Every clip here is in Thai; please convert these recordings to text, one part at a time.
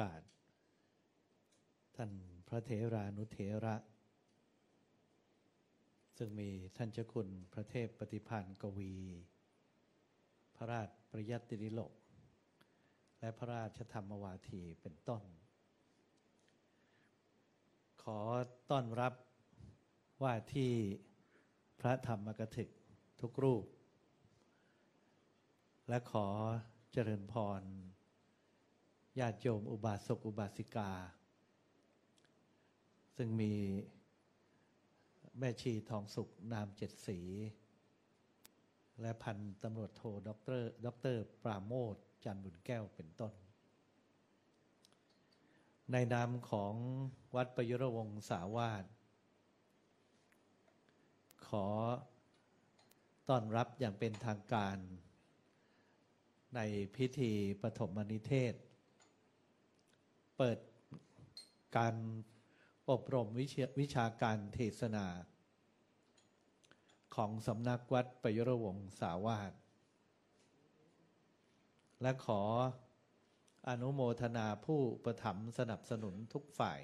กาส ท่านพระเถรานุเถระ ซึ่งมีท่านเจ้าคุณพระเทพปฏิพันธ์กวี พระราชปริยัติริโลก และพระราชธรรมวาทีเป็นต้น ขอต้อนรับว่าที่พระธรรมกถึกทุกรูป และขอเจริญพร ญาติโยมอุบาสกอุบาสิกา ซึ่งมีแม่ชีทองสุขนามเจ็ดสี และพันตำรวจโทด็อกเตอร์ด็อกเตอร์ปราโมทย์ จันทร์บุญแก้วเป็นต้น ในนามของวัดประยุรวงศาวาสขอต้อนรับอย่างเป็นทางการ ในพิธีปฐมนิเทศ เปิดการอบรมวิชาวชาการเทศนา ของสำนักวัดประยุรวงศาวาสและขออนุโมทนาผู้ประถมสนับสนุนทุกฝ่าย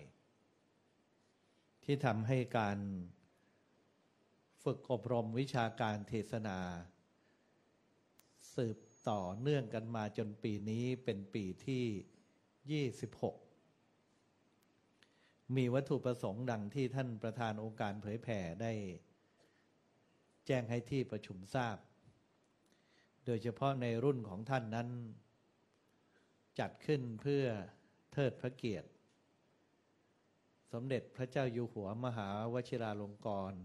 ที่ทำให้การฝึกอบรมวิชาการเทศนา สืบต่อเนื่องกันมาจนปีนี้เป็นปีที่ 26มีวัตถุประสงค์ดังที่ท่านประธานองค์การเผยแผ่ได้แจ้งให้ที่ประชุมทราบ โดยเฉพาะในรุ่นของท่านนั้น จัดขึ้นเพื่อเทิดพระเกียรติ สมเด็จพระเจ้าอยู่หัวมหาวชิราลงกรณ์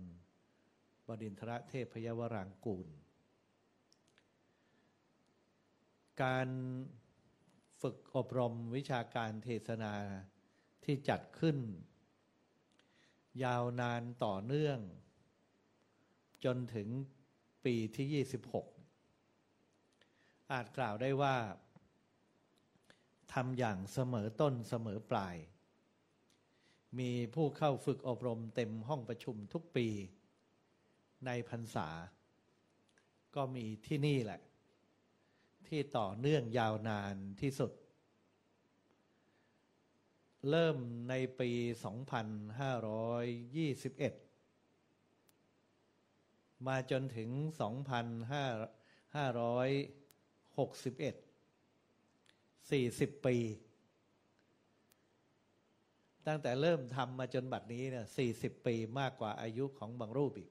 บดินทรเทพยวรางกูล การ ฝึกอบรมวิชาการเทศนาที่จัดขึ้น ยาวนานต่อเนื่อง จนถึงปีที่ 26 อาจกล่าวได้ว่าทำอย่างเสมอต้นเสมอปลาย มีผู้เข้าฝึกอบรมเต็มห้องประชุมทุกปี ในพรรษา ก็มีที่นี่แหละ ที่ต่อเนื่องยาวนานที่สุด เริ่มในปี 2521 มาจนถึง 2561 40 ปี ตั้งแต่เริ่มทำมาจนบัดนี้เนี่ย40 ปีมากกว่าอายุของบางรูปอีก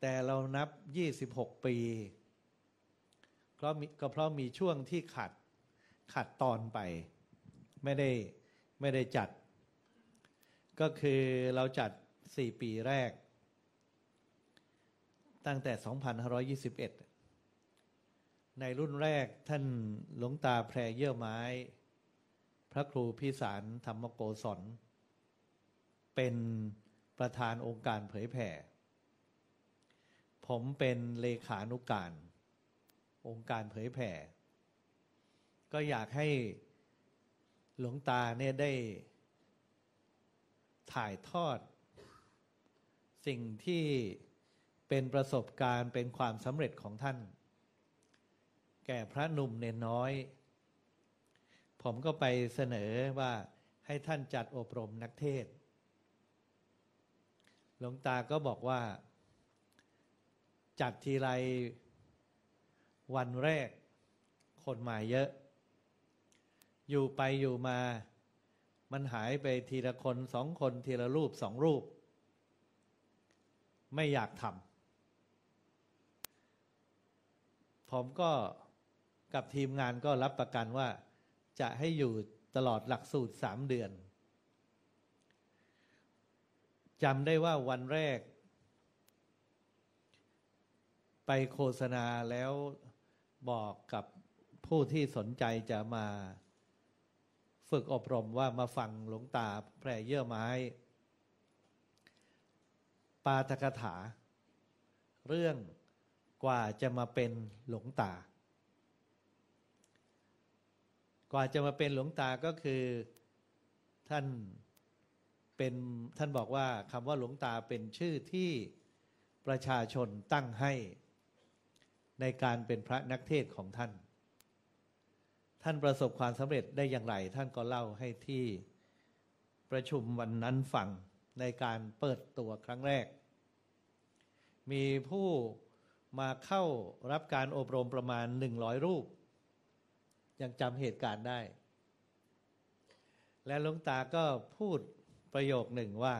แต่เรานับยี่สิบหกปี เพราะก็เพราะมีช่วงที่ขัดขัดตอนไป ไม่ได้ไม่ได้จัด ก็คือเราจัดสี่ปีแรก ตั้งแต่ 2521 ในรุ่นแรกท่านหลวงตาแพรเยื่อไม้ พระครูพิสารธรรมโกศลเป็นประธานองค์การเผยแผ่ ผมเป็นเลขานุกการ องค์การเผยแผ่ ก็อยากให้หลวงตาเนี่ยได้ถ่ายทอด สิ่งที่เป็นประสบการณ์เป็นความสำเร็จของท่าน แก่พระหนุ่มเนนน้อย ผมก็ไปเสนอว่าให้ท่านจัดอบรมนักเทศ หลวงตาก็บอกว่า จัดทีไร วันแรก คนมาเยอะ อยู่ไปอยู่มา มันหายไปทีละคนสองคนทีละรูปสองรูป ไม่อยากทำผมก็กับทีมงานก็รับประกันว่า จะให้อยู่ตลอดหลักสูตรสามเดือนจำได้ว่าวันแรก ไปโฆษณาแล้ว บอกกับผู้ที่สนใจจะมาฝึกอบรมว่ามาฟังหลวงตาแพร่เยื่อไม้ ปาทกถา เรื่องกว่าจะมาเป็นหลวงตา กว่าจะมาเป็นหลวงตาก็คือท่านเป็นท่านบอกว่าคำว่าหลวงตาเป็นชื่อที่ประชาชนตั้งให้ ในการเป็นพระนักเทศของท่าน ท่านประสบความสำเร็จได้อย่างไร ท่านก็เล่าให้ที่ประชุมวันนั้นฟังในการเปิดตัวครั้งแรก มีผู้มาเข้ารับการอบรมประมาณหนึ่งร้อยรูป ยังจำเหตุการณ์ได้ และหลวงตาก็พูดประโยคหนึ่งว่า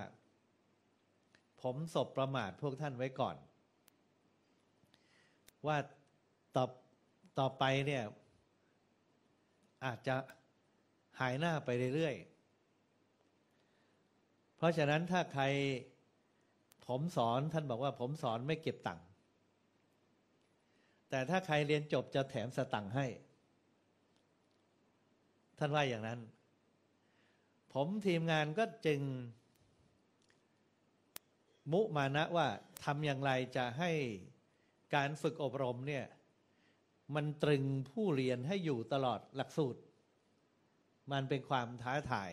ผมสบประมาทพวกท่านไว้ก่อน ว่าต่อต่อไปเนี่ย อาจจะหายหน้าไปเรื่อยๆ เพราะฉะนั้นถ้าใครผมสอนท่านบอกว่าผมสอนไม่เก็บตังค์แต่ถ้าใครเรียนจบจะแถมสตังค์ให้ ท่านว่าอย่างนั้น ผมทีมงานก็จึง มุมานะว่าทำอย่างไรจะให้ การฝึกอบรมเนี่ยมันตรึงผู้เรียนให้อยู่ตลอดหลักสูตร มันเป็นความท้าทาย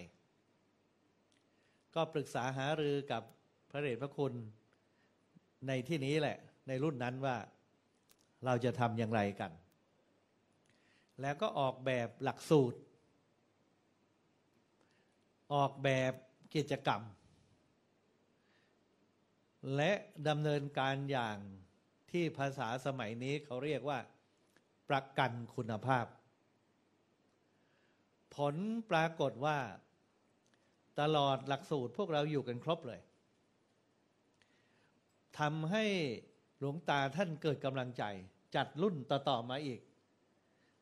ก็ปรึกษาหารือกับพระเดชพระคุณในที่นี้แหละ ในรุ่นนั้นว่าเราจะทำอย่างไรกัน แล้วก็ออกแบบหลักสูตร ออกแบบกิจกรรม และดำเนินการอย่าง ที่ภาษาสมัยนี้เขาเรียกว่า ประกันคุณภาพ ผลปรากฏว่า ตลอดหลักสูตรพวกเราอยู่กันครบเลยทำให้หลวงตาท่านเกิดกำลังใจ จัดรุ่นต่อๆมาอีก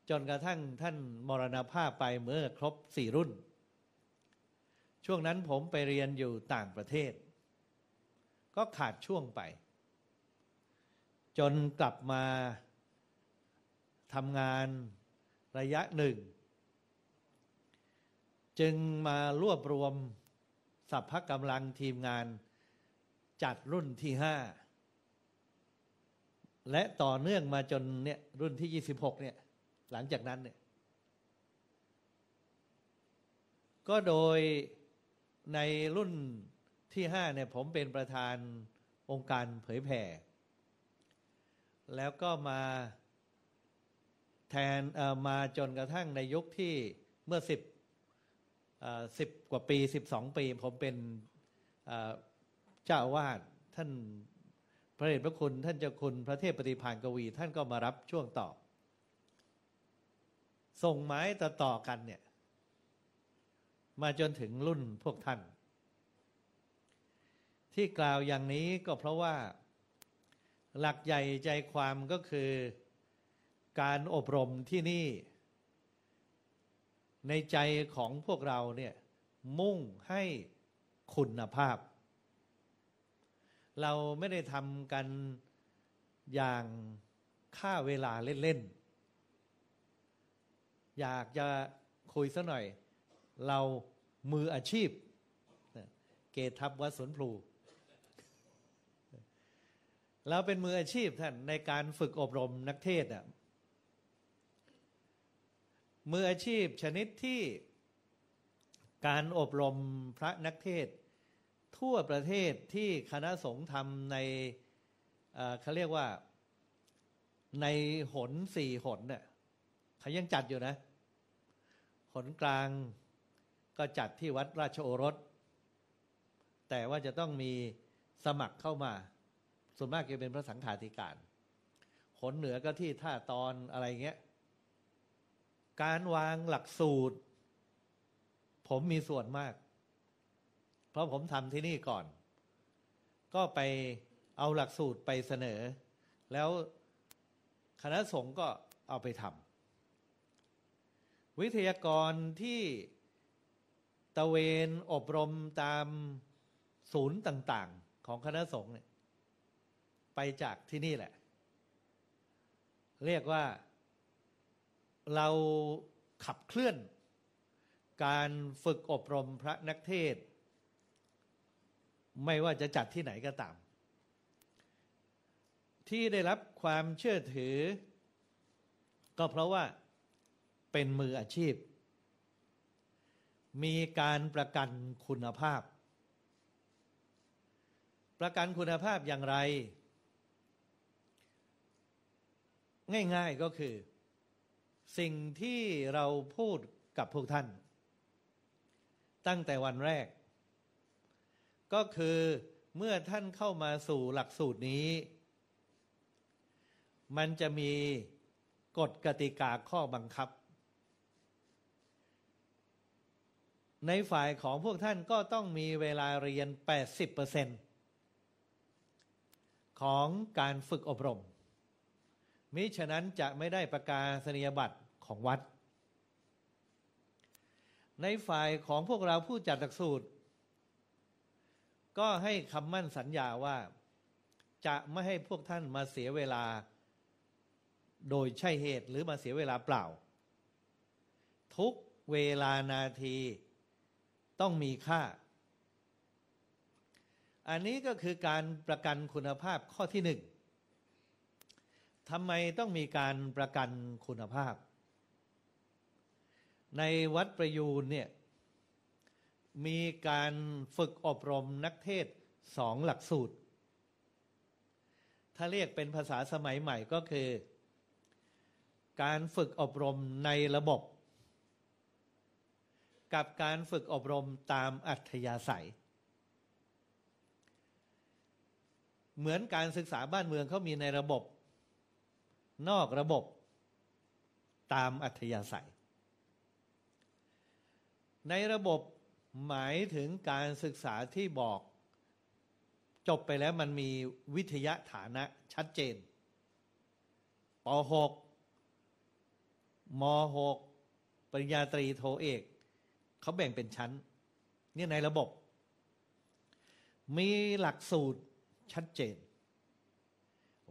จนกระทั่งท่านมรณภาพไปเมื่อครบสี่รุ่น ช่วงนั้นผมไปเรียนอยู่ต่างประเทศ ก็ขาดช่วงไป จนกลับมาทำงานระยะหนึ่ง จึงมารวบรวมสัพพะกำลังทีมงานจัดรุ่นที่ห้าและต่อเนื่องมาจนเนี่ยรุ่นที่ยี่สิบหกเนี่ย หลังจากนั้นเนี่ย ก็โดยในรุ่นที่ห้าเนี่ย ผมเป็นประธานองค์การเผยแผ่ แล้วก็มาแทนมาจนกระทั่งในยุคที่เมื่อสิบสิบกว่าปีสิบสองปี ผมเป็นเจ้าวาดท่านพระเดชพระคุณ ท่านเจ้าคุณพระเทพปฏิพานกวี ท่านก็มารับช่วงต่อ ส่งไม้ต่อต่อกันเนี่ย มาจนถึงรุ่นพวกท่าน ที่กล่าวอย่างนี้ก็เพราะว่า หลักใหญ่ใจความก็คือการอบรมที่นี่ ในใจของพวกเราเนี่ยมุ่งให้คุณภาพ เราไม่ได้ทำกันอย่างค่าเวลาเล่น ๆ อยากจะคุยสัหน่อย เรามืออาชีพ เกตทับวัดสวนพลู เราเป็นมืออาชีพท่านในการฝึกอบรมนักเทศอะมืออาชีพชนิดที่การอบรมพระนักเทศ ทั่วประเทศที่คณะสงฆ์ทำในเขาเรียกว่าในหนสี่หนเนี่ยเขายังจัดอยู่นะ หนกลางก็จัดที่วัดราชโอรส แต่ว่าจะต้องมีสมัครเข้ามา ส่วนมากจะเป็นพระสังฆาธิการหนเหนือก็ที่ท่าตอนอะไรเงี้ย การวางหลักสูตร ผมมีส่วนมาก เพราะผมทำที่นี่ก่อน ก็ไปเอาหลักสูตรไปเสนอ แล้วคณะสงฆ์ก็เอาไปทำวิทยากรที่ตะเวนอบรมตามศูนย์ต่าง ๆ ของคณะสงฆ์เนี่ย ไปจากที่นี่แหละ เรียกว่าเราขับเคลื่อน การฝึกอบรมพระนักเทศ ไม่ว่าจะจัดที่ไหนก็ตาม ที่ได้รับความเชื่อถือ ก็เพราะว่าเป็นมืออาชีพ มีการประกันคุณภาพประกันคุณภาพอย่างไร ง่าย ๆก็คือ สิ่งที่เราพูดกับพวกท่าน ตั้งแต่วันแรก ก็คือเมื่อท่านเข้ามาสู่หลักสูตรนี้ มันจะมีกฎกติกาข้อบังคับ ในฝ่ายของพวกท่านก็ต้องมีเวลาเรียน 80%ของการฝึกอบรม มิฉะนั้นจะไม่ได้ประกาศนียบัตรของวัด ในฝ่ายของพวกเราผู้จัดหลักสูตร ก็ให้คำมั่นสัญญาว่า จะไม่ให้พวกท่านมาเสียเวลา โดยใช่เหตุหรือมาเสียเวลาเปล่า ทุกเวลานาทีต้องมีค่า อันนี้ก็คือการประกันคุณภาพข้อที่หนึ่ง ทำไมต้องมีการประกันคุณภาพ ในวัดประยูนเนี่ยมีการฝึกอบรมนักเทศสองหลักสูตร ถ้าเรียกเป็นภาษาสมัยใหม่ก็คือ การฝึกอบรมในระบบ กับการฝึกอบรมตามอัธยาศัย เหมือนการศึกษาบ้านเมืองเขามีในระบบ นอกระบบตามอัธยาศัย ในระบบหมายถึงการศึกษาที่บอก จบไปแล้วมันมีวิทยาฐานะชัดเจนป .6 ม .6 ปริญญาตรีโทเอก เขาแบ่งเป็นชั้น เนี่ยในระบบ มีหลักสูตรชัดเจน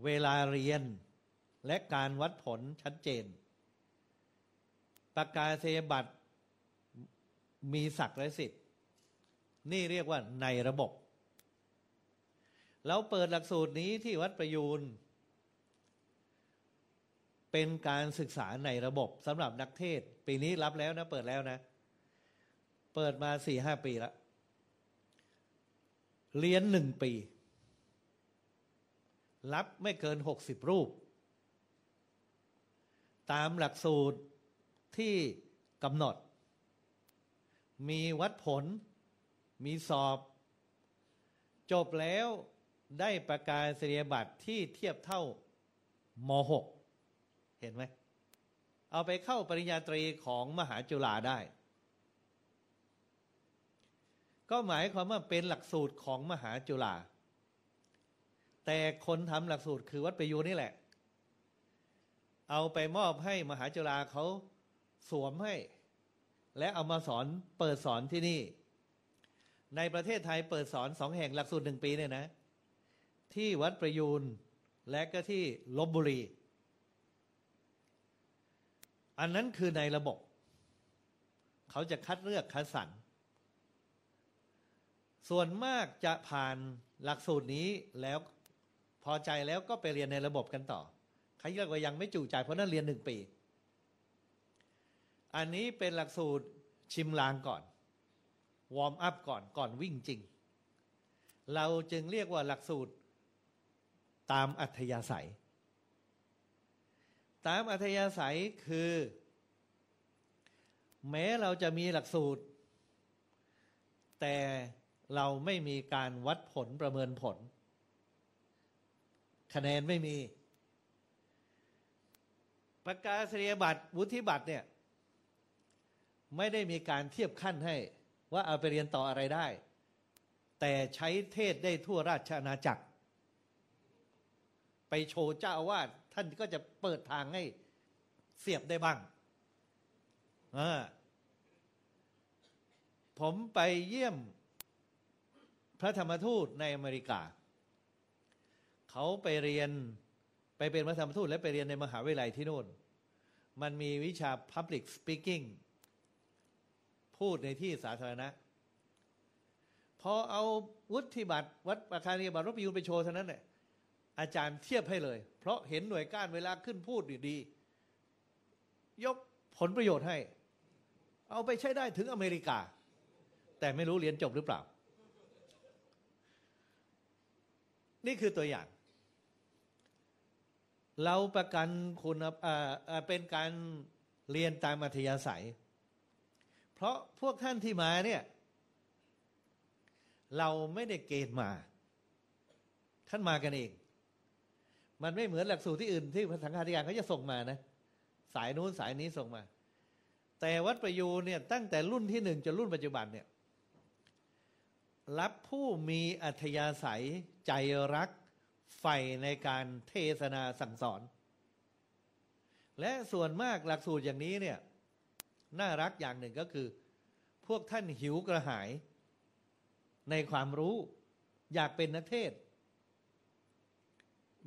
เวลาเรียน และการวัดผลชัดเจน ประกาศเสยบัตรมีศักดิ์และสิทธิ์ นี่เรียกว่าในระบบเราเปิดหลักสูตรนี้ที่วัดประยูน เป็นการศึกษาในระบบสำหรับนักเทศ ปีนี้รับแล้วนะ เปิดแล้วนะ เปิดมาสี่ห้าปีแล้วเรียนหนึ่งปี รับไม่เกินหกสิบรูป ตามหลักสูตรที่กำหนด มีวัดผล มีสอบ จบแล้วได้ประกาศนียบัตรที่เทียบเท่ามหกเห็นไหม เอาไปเข้าปริญญาตรีของมหาจุฬาได้ ก็หมายความว่าเป็นหลักสูตรของมหาจุฬาแต่คนทำหลักสูตรคือวัดประยูนี่แหละ เอาไปมอบให้มหาจุฬาเขาสวมให้ และเอามาสอนเปิดสอนที่นี่ ในประเทศไทยเปิดสอนสองแห่งหลักสูตรหนึ่งปีเนี่ยนะ ที่วัดประยูนและก็ที่ลบบุรี อันนั้นคือในระบบ เขาจะคัดเลือกคัดสรรส่วนมากจะผ่านหลักสูตรนี้แล้วพอใจแล้วก็ไปเรียนในระบบกันต่อ ใครเรียกว่ายังไม่จู่ใจ เพราะนั่นเรียนหนึ่งปี อันนี้เป็นหลักสูตรชิมลางก่อน วอร์มอัพก่อนก่อนวิ่งจริง เราจึงเรียกว่าหลักสูตรตามอัธยาศัย ตามอัธยาศัยคือ แม้เราจะมีหลักสูตร แต่เราไม่มีการวัดผลประเมินผล คะแนนไม่มี ประกาศนียบัตรวุฒิบัตรเนี่ย ไม่ได้มีการเทียบขั้นให้ว่าเอาไปเรียนต่ออะไรได้ แต่ใช้เทศได้ทั่วราชอาณาจักร ไปโชว์เจ้าอาวาสท่านก็จะเปิดทางให้เสียบได้บ้างผมไปเยี่ยมพระธรรมทูตในอเมริกา เขาไปเรียน ไปเป็นพระธรรมทูตและไปเรียนในมหาวิทยาลัยที่โน่น มันมีวิชา Public Speaking พูดในที่สาธารณะ พอเอาวุฒิบัตรวัดประคานีบัตรรบยูนไปโชว์เท่านั้นแหละอาจารย์เทียบให้เลย เพราะเห็นหน่วยก้านเวลาขึ้นพูดดี ยกผลประโยชน์ให้ เอาไปใช้ได้ถึงอเมริกา แต่ไม่รู้เรียนจบหรือเปล่า นี่คือตัวอย่าง เราประกันคุณเป็นการเรียนตามอัธยาศัย เพราะพวกท่านที่มาเนี่ย เราไม่ได้เกณฑ์มา ท่านมากันเอง มันไม่เหมือนหลักสูตรที่อื่นที่สังฆาธิการเขาจะส่งมานะ สายนู้นสายนี้ส่งมา แต่วัดประยูนเนี่ย ตั้งแต่รุ่นที่หนึ่งจนรุ่นปัจจุบันเนี่ย รับผู้มีอัธยาศัยใจรัก ใฝ่ในการเทศนาสั่งสอน และส่วนมากหลักสูตรอย่างนี้เนี่ย น่ารักอย่างหนึ่งก็คือ พวกท่านหิวกระหาย ในความรู้ อยากเป็นนักเทศ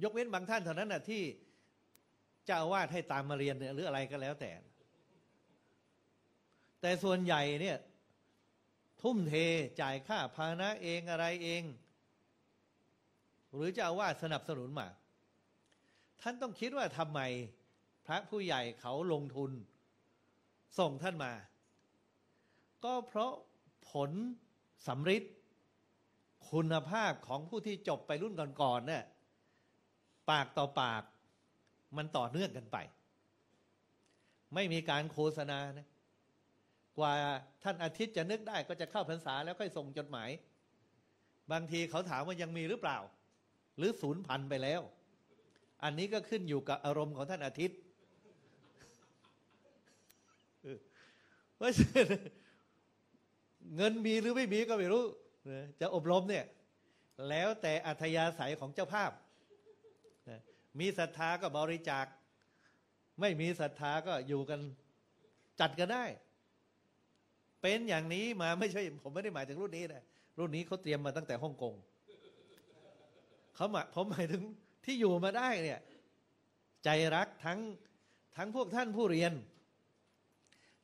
ยกเว้นบางท่านเท่านั้นนะที่จ้าอาวาให้ตามมาเรียนเนี่ยหรืออะไรก็แล้วแต่ แต่ส่วนใหญ่เนี่ย ทุ่มเทจ่ายค่าพานะเองอะไรเอง หรือจ้าอาวาสนับสนุนมา ท่านต้องคิดว่าทำไมพระผู้ใหญ่เขาลงทุน ส่งท่านมา ก็เพราะผลสำฤทธิ์คุณภาพของผู้ที่จบไปรุ่นก่อนๆเนี่ยปากต่อปากมันต่อเนื่องกันไป ไม่มีการโฆษณานะกว่าท่านอาทิตย์จะนึกได้ก็จะเข้าพรรษาแล้วค่อยส่งจดหมาย บางทีเขาถามว่ายังมีหรือเปล่า หรือศูนย์พันไปแล้ว อันนี้ก็ขึ้นอยู่กับอารมณ์ของท่านอาทิตย์เพราะฉะนั้นเงินมีหรือไม่มีก็ไม่รู้จะอบรมเนี่ย แล้วแต่อัธยาศัยของเจ้าภาพ มีศรัทธาก็บริจาค ไม่มีศรัทธาก็อยู่กันจัดกันได้ เป็นอย่างนี้มาไม่ใช่ ผมไม่ได้หมายถึงรุ่นนี้นะรุ่นนี้เขาเตรียมมาตั้งแต่ฮ่องกง เขาหมายผมหมายถึงที่อยู่มาได้เนี่ย ใจรักทั้งทั้งพวกท่านผู้เรียน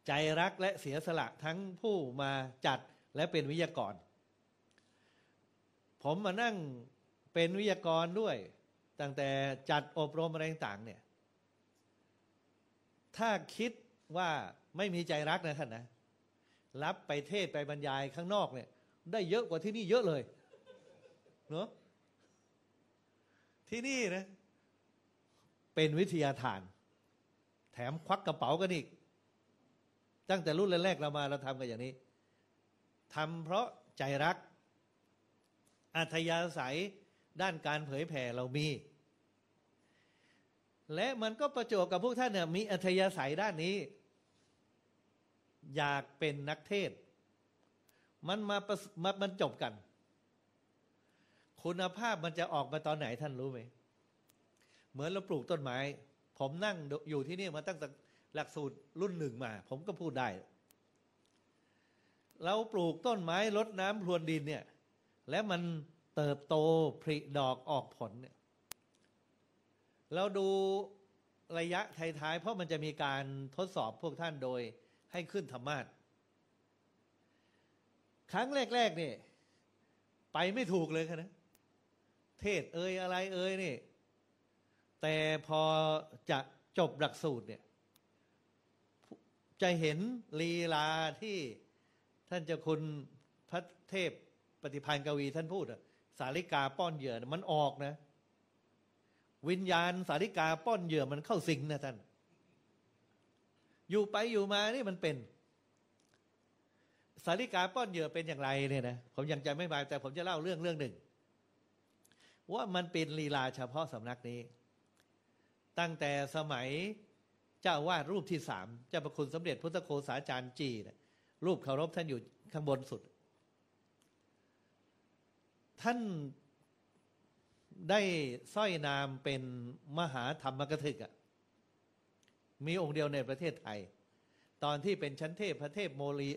ใจรักและเสียสละทั้งผู้มาจัดและเป็นวิทยากร ผมมานั่งเป็นวิทยากรด้วย ตั้งแต่จัดอบรมอะไรต่างเนี่ย ถ้าคิดว่าไม่มีใจรักนะท่านนะ รับไปเทศไปบรรยายข้างนอกเนี่ย ได้เยอะกว่าที่นี่เยอะเลย เนาะ ที่นี่นะเป็นวิทยาทาน แถมควักกระเป๋ากันอีก ตั้งแต่รุ่นแรกๆเรามาเราทำกันอย่างนี้ทำเพราะใจรัก อัธยาศัยด้านการเผยแผ่เรามี และมันก็ประจวบกับพวกท่านเนี่ยมีอัธยาศัยด้านนี้ อยากเป็นนักเทศ มันมามามันจบกัน คุณภาพมันจะออกมาตอนไหนท่านรู้ไหม เหมือนเราปลูกต้นไม้ ผมนั่งอยู่ที่นี่มาตั้งแต่หลักสูตรรุ่นหนึ่งมา ผมก็พูดได้ เราปลูกต้นไม้ลดน้ำพรวนดินเนี่ย แล้วมันเติบโตผลิดอกออกผลเนี่ยเราดูระยะท้ายๆ เพราะมันจะมีการทดสอบพวกท่านโดยให้ขึ้นธรรมาทครั้งแรกๆนี่ไปไม่ถูกเลยนะ เทศเอ่ยอะไรเอ่ยนี่ แต่พอจะจบหลักสูตรเนี่ย จะเห็นลีลาที่ท่านเจ้าคุณพระเทพปฏิพันธ์กวีท่านพูดอะสาริกาป้อนเหยื่อมันออกนะ วิญญาณสาริกาป้อนเหยื่อมันเข้าสิงนะท่าน อยู่ไปอยู่มานี่มันเป็นสาริกาป้อนเหยื่อเป็นอย่างไรเนี่ยนะผมยังจะไม่มาแต่ผมจะเล่าเรื่องเรื่องหนึ่ง ว่ามันเป็นลีลาเฉพาะสำนักนี้ ตั้งแต่สมัยเจ้าวาดรูปที่สามเจ้าประคุณสมเด็จพุทธโฆษาจารย์จีนะรูปเคารพท่านอยู่ข้างบนสุด ท่านได้สร้อยนามเป็นมหาธรรมกถึกอะมีองค์เดียวในประเทศไทย ตอนที่เป็นชั้นเทพพระเทพโมลี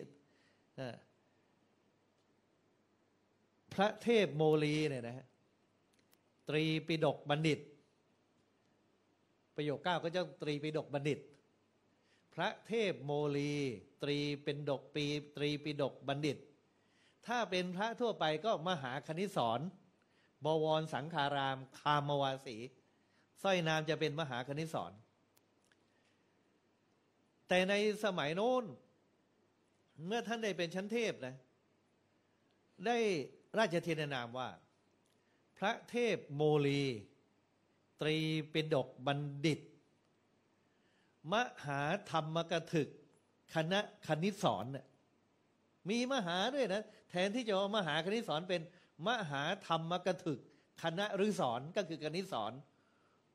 พระเทพโมลีเนี่ยนะฮะ ตรีปิดกบัณฑิต ประโยคเก้าก็จะตรีปิดกบัณฑิต พระเทพโมลี ตรีเป็นดกปีตรีปิดกบัณฑิต ถ้าเป็นพระทั่วไปก็มหาคณิสอนบวรสังขาราม คามวาสีสร้อยนามจะเป็นมหาคณิสอนแต่ในสมัยโน้น เมื่อท่านได้เป็นชั้นเทพนะ ได้ราชเทนนามว่า พระเทพโมลี ตรีเป็นดกบัณฑิต มหาธรรมกถึก คณะคณิสอนเนี่ยมีมหาด้วยนะ แทนที่จะเอามหาคณิสอนเป็นมหาธรรมกถึก คณะฤสอนก็คือคณิสอน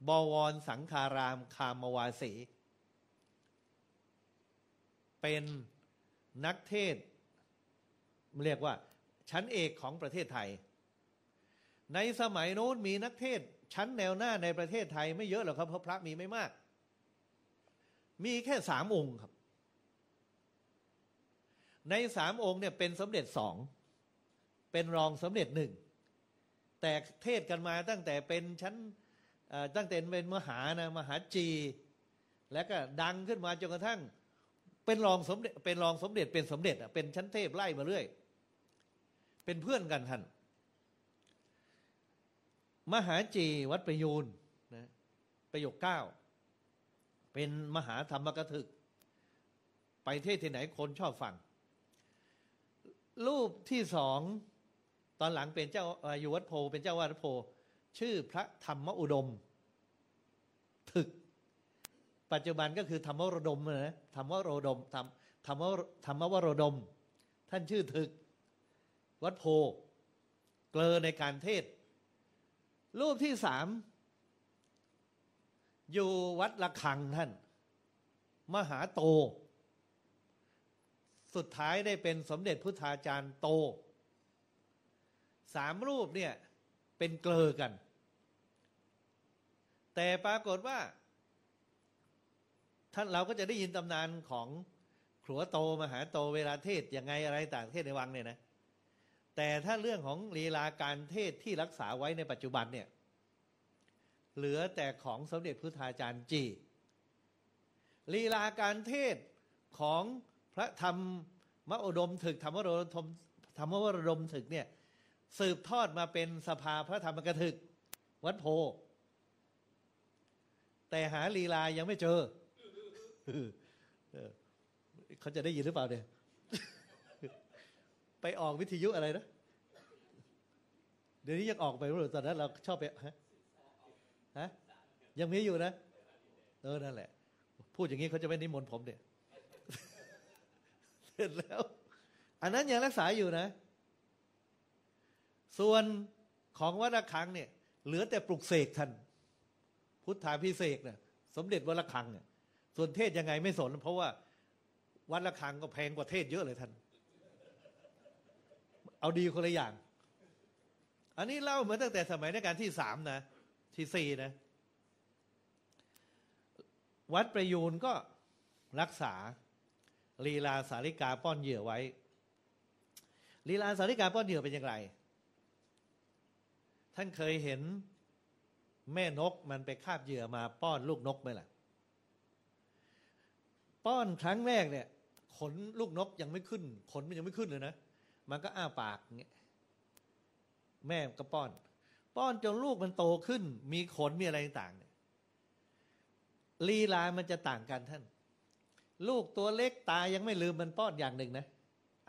บวรสังคารามคามวาสี เป็นนักเทศ เรียกว่า ชั้นเอกของประเทศไทย ในสมัยโน้นมีนักเทศ ชั้นแนวหน้าในประเทศไทยไม่เยอะหรอกครับเพราะพระมีไม่มาก มีแค่สามองค์ครับ ในสามองค์เนี่ยเป็นสมเด็จสองเป็นรองสมเด็จหนึ่งแต่เทศกันมาตั้งแต่เป็นชั้นตั้งแต่เป็นมหานะมหาจี แล้วก็ดังขึ้นมาจนกระทั่ง เป็นรองสมเด็จเป็นรองสมเด็จเป็นสมเด็จอะเป็นชั้นเทพไล่มาเรื่อย เป็นเพื่อนกันท่าน มหาจีวัดประยูนนะประโยคเก้าเป็นมหาธรรมกถึก ไปเทศที่ไหนคนชอบฟัง รูปที่สอง ตอนหลังเป็นเจ้าอายุวัดโพ เป็นเจ้าวาดวัดโพ ชื่อพระธรรมอุดม ถึก ปัจจุบันก็คือธรรมวรดมนะธรรมวโรดมธรรมธรรมวธรรมวโรดม ท่านชื่อถึก วัดโพ เกลอในการเทศ รูปที่สาม อยู่วัดละคังท่าน มหาโต สุดท้ายได้เป็นสมเด็จพุทธาจารย์โต สามรูปเนี่ย เป็นเกลอกัน แต่ปรากฏว่า ท่านเราก็จะได้ยินตำนานของขัวโตมหาโตเวลาเทศยังไงอะไรต่างเทศในวังเนี่ยนะ แต่ถ้าเรื่องของลีลาการเทศที่รักษาไว้ในปัจจุบันเนี่ยเหลือแต่ของสมเด็จพุทธาจารย์จีลีลาการเทศของพระธรรมมโอดมถึกธรรมวโรดมธรรมวโรดมถึกเนี่ยสืบทอดมาเป็นสภาพระธรรมกถึก วัดโพ แต่หาลีลายังไม่เจอเขาจะได้ยินหรือเปล่าเนี่ย ไปออกวิทยุอะไรนะ เดี๋ยวนี้ยังออกไปไม่รู้ตอนนั้นเราชอบไปฮะฮะยังมีอยู่นะ เออนั่นแหละ พูดอย่างนี้เขาจะไม่นิมนต์ผมเนี่ยเสร็จแล้ว อันนั้นยังรักษาอยู่นะ ส่วนของวัดระฆังเนี่ย เหลือแต่ปลุกเสกท่าน พุทธาพิเศษเนี่ยสมเด็จวัดระฆังเนี่ยส่วนเทศยังไงไม่สน เพราะว่าวัดระฆังก็แพงกว่าเทศเยอะเลยท่าน เอาดีคนละอย่าง อันนี้เล่าเหมือนตั้งแต่สมัยในการที่สามนะ ที่สี่นะ วัดประยูนก็รักษาลีลาสาริกาป้อนเหยื่อไว้ ลีลาสาริกาป้อนเหยื่อเป็นอย่างไร ท่านเคยเห็นแม่นกมันไปคาบเหยื่อมาป้อนลูกนกไหมล่ะ ป้อนครั้งแรกเนี่ย ขนลูกนกยังไม่ขึ้น ขนมันยังไม่ขึ้นเลยนะ มันก็อ้าปากเงี้ยแม่ก็ป้อน ป้อนจนลูกมันโตขึ้น มีขนมีอะไรต่างเนี่ยลีลามันจะต่างกันท่าน ลูกตัวเล็กตายังไม่ลืมมันป้อนอย่างหนึ่งนะ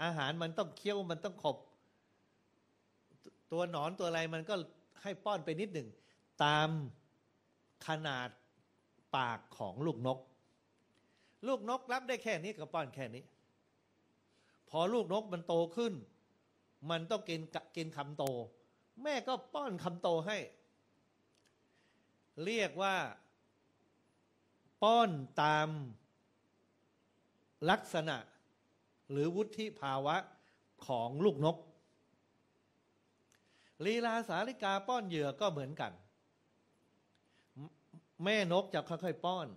อาหารมันต้องเคี้ยวมันต้องขบ ตัวหนอนตัวอะไรมันก็ให้ป้อนไปนิดหนึ่ง ตามขนาดปากของลูกนก ลูกนกรับได้แค่นี้ก็ป้อนแค่นี้ พอลูกนกมันโตขึ้น มันต้องกินกินคำโต แม่ก็ป้อนคำโตให้ เรียกว่า ป้อนตามลักษณะ หรือวุฒิภาวะของลูกนก ลีลาสาลิกาป้อนเหยื่อก็เหมือนกัน แม่นกจะค่อยๆป้อน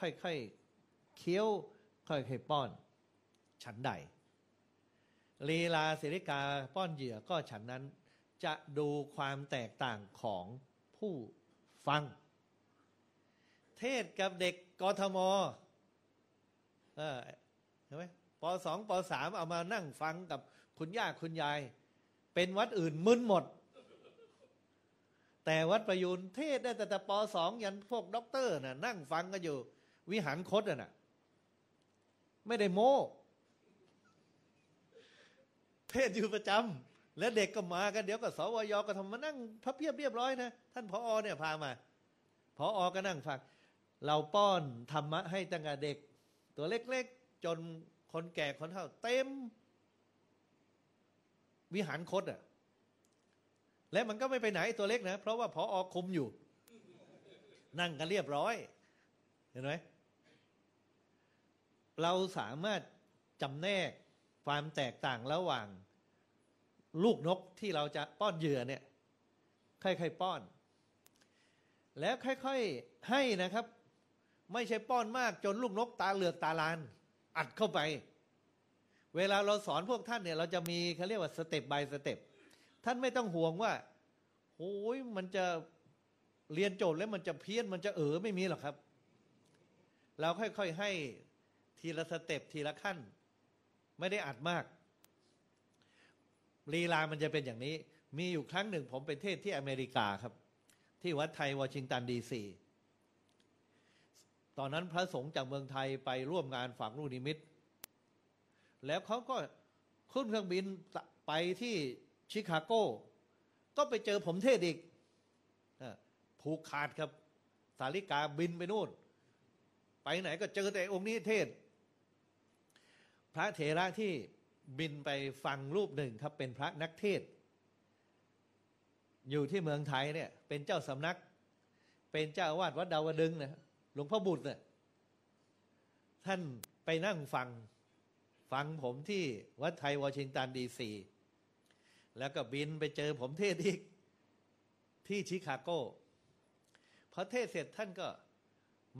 ค่อยๆเคี้ยว ค่อยๆป้อน ฉันใด ลีลาศิริกาป้อนเหยื่อก็ฉันนั้น จะดูความแตกต่างของผู้ฟัง เทศกับเด็กกทมเออเห็นไหมปสองปสามเอามานั่งฟังกับคุณย่าคุณยาย เป็นวัดอื่นมึนหมด แต่วัดประยูรเทศน์ได้แต่แต่ป.สองยันพวกด็อกเตอร์น่ะนั่งฟังกันอยู่ วิหารคดน่ะ ไม่ได้โม้ เทศน์อยู่ประจำแล้วเด็กก็มากันเดี๋ยวก็สวยก็ทำมานั่งพับเพียบเรียบร้อยนะท่านพออเนี่ยพามาพออก็นั่งฟังเราป้อนธรรมะให้ตั้งแต่เด็ก ตัวเล็กๆ จนคนแก่คนเฒ่าเต็ม วิหารคดอะ และมันก็ไม่ไปไหนตัวเล็กนะ เพราะว่าพออคุมอยู่ นั่งกันเรียบร้อย เห็นไหมเราสามารถจำแนก ความแตกต่างระหว่างลูกนกที่เราจะป้อนเหยื่อเนี่ยค่อยๆป้อน แล้วค่อยๆให้นะครับ ไม่ใช่ป้อนมากจนลูกนกตาเหลือกตาลาน อัดเข้าไป เวลาเราสอนพวกท่านเนี่ย เราจะมีเขาเรียกว่า step by step ท่านไม่ต้องห่วงว่าโอ้ยมันจะเรียนโจทย์แล้วมันจะเพี้ยนมันจะเออไม่มีหรอกครับ เราค่อยๆให้ทีละ step ทีละขั้น ไม่ได้อัดมาก ลีลามันจะเป็นอย่างนี้ มีอยู่ครั้งหนึ่งผมไปเทศน์ที่อเมริกาครับ ที่วัดไทยวอชิงตันดีซีตอนนั้นพระสงฆ์จากเมืองไทยไปร่วมงานฝากลูกนิมิต แล้วเขาก็ขึ้นเครื่องบินไปที่ชิคาโกก็ไปเจอผมเทศอีกผูกขาดครับ สาริกาบินไปนู่น ไปไหนก็เจอแต่องค์นี้เทศ พระเถระที่บินไปฟังรูปหนึ่งครับ เป็นพระนักเทศ อยู่ที่เมืองไทยเนี่ย เป็นเจ้าสำนัก เป็นเจ้าอาวาสวัดดาวดึงนะหลวงพ่อบุตรเนี่ยท่านไปนั่งฟัง ฟังผมที่วัดไทยวอชิงตันดีซีแล้วก็บินไปเจอผมเทศอีก ที่ชิคาโกพอเทศเสร็จท่านก็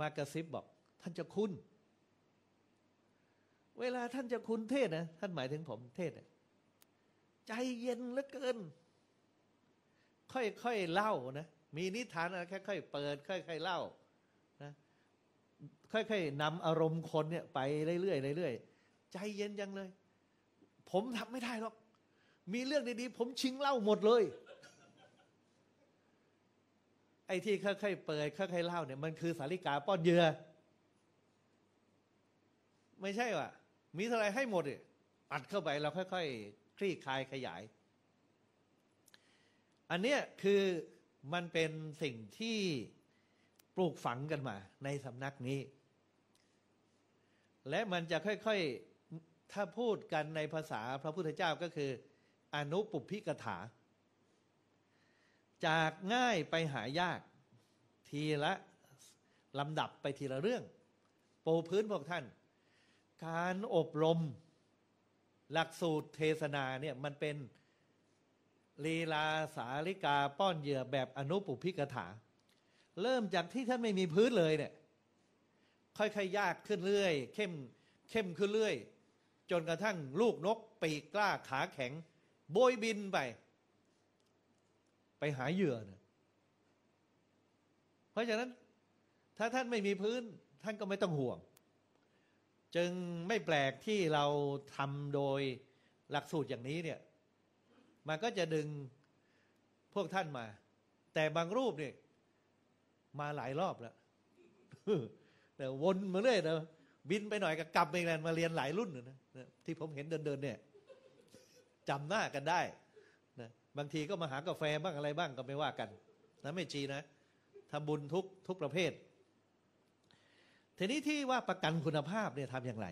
มากระซิบบอก ท่านจะคุณ เวลาท่านจะคุณเทศนะท่านหมายถึงผมเทศใจเย็นเหลือเกิน ค่อยๆเล่านะมีนิทานอะไรค่อยๆเปิด ค่อยๆเล่านะค่อยๆนำอารมณ์คนเนี่ยไปเรื่อยๆเรื่อยๆใจเย็นยังเลย ผมทำไม่ได้หรอก มีเรื่องดีๆ ผมชิงเล่าหมดเลย ไอ้ที่ค่อยๆเปิดค่อยๆเล่าเนี่ยมันคือสาริกาป้อนเยือไม่ใช่ว่ะ มีเท่าไรให้หมดอะอัดเข้าไปเราค่อยๆ คลี่คลายขยาย อันเนี้ยคือมันเป็นสิ่งที่ปลูกฝังกันมา ในสำนักนี้ และมันจะค่อยๆ ถ้าพูดกันในภาษาพระพุทธเจ้าก็คือ อนุปุพิกถา จากง่ายไปหายาก ทีละลำดับไปทีละเรื่อง ปูพื้นพวกท่าน การอบรมหลักสูตรเทศนาเนี่ยมันเป็นลีลาสาลิกาป้อนเหยื่อแบบอนุปุพิกถา เริ่มจากที่ท่านไม่มีพื้นเลยเนี่ย ค่อยๆยากขึ้นเรื่อย เข้มเข้มขึ้นเรื่อย จนกระทั่งลูกนกปีกกล้าขาแข็ง โบยบินไป ไปหาเหยื่อน่ะเพราะฉะนั้นถ้าท่านไม่มีพื้น ท่านก็ไม่ต้องห่วง จึงไม่แปลกที่เราทำโดยหลักสูตรอย่างนี้เนี่ย มันก็จะดึงพวกท่านมา แต่บางรูปเนี่ยมาหลายรอบแล้วแต่วนมาเรื่อยนะบินไปหน่อยก็กลับไปแลนมาเรียนหลายรุ่นนะที่ผมเห็นเดินๆเนี่ยจำหน้ากันได้นะบางทีก็มาหากาแฟบ้างอะไรบ้างก็ไม่ว่ากันนะไม่จีนะทำบุญทุกทุกประเภท ทีนี้ที่ว่าประกันคุณภาพเนี่ยทำอย่างไร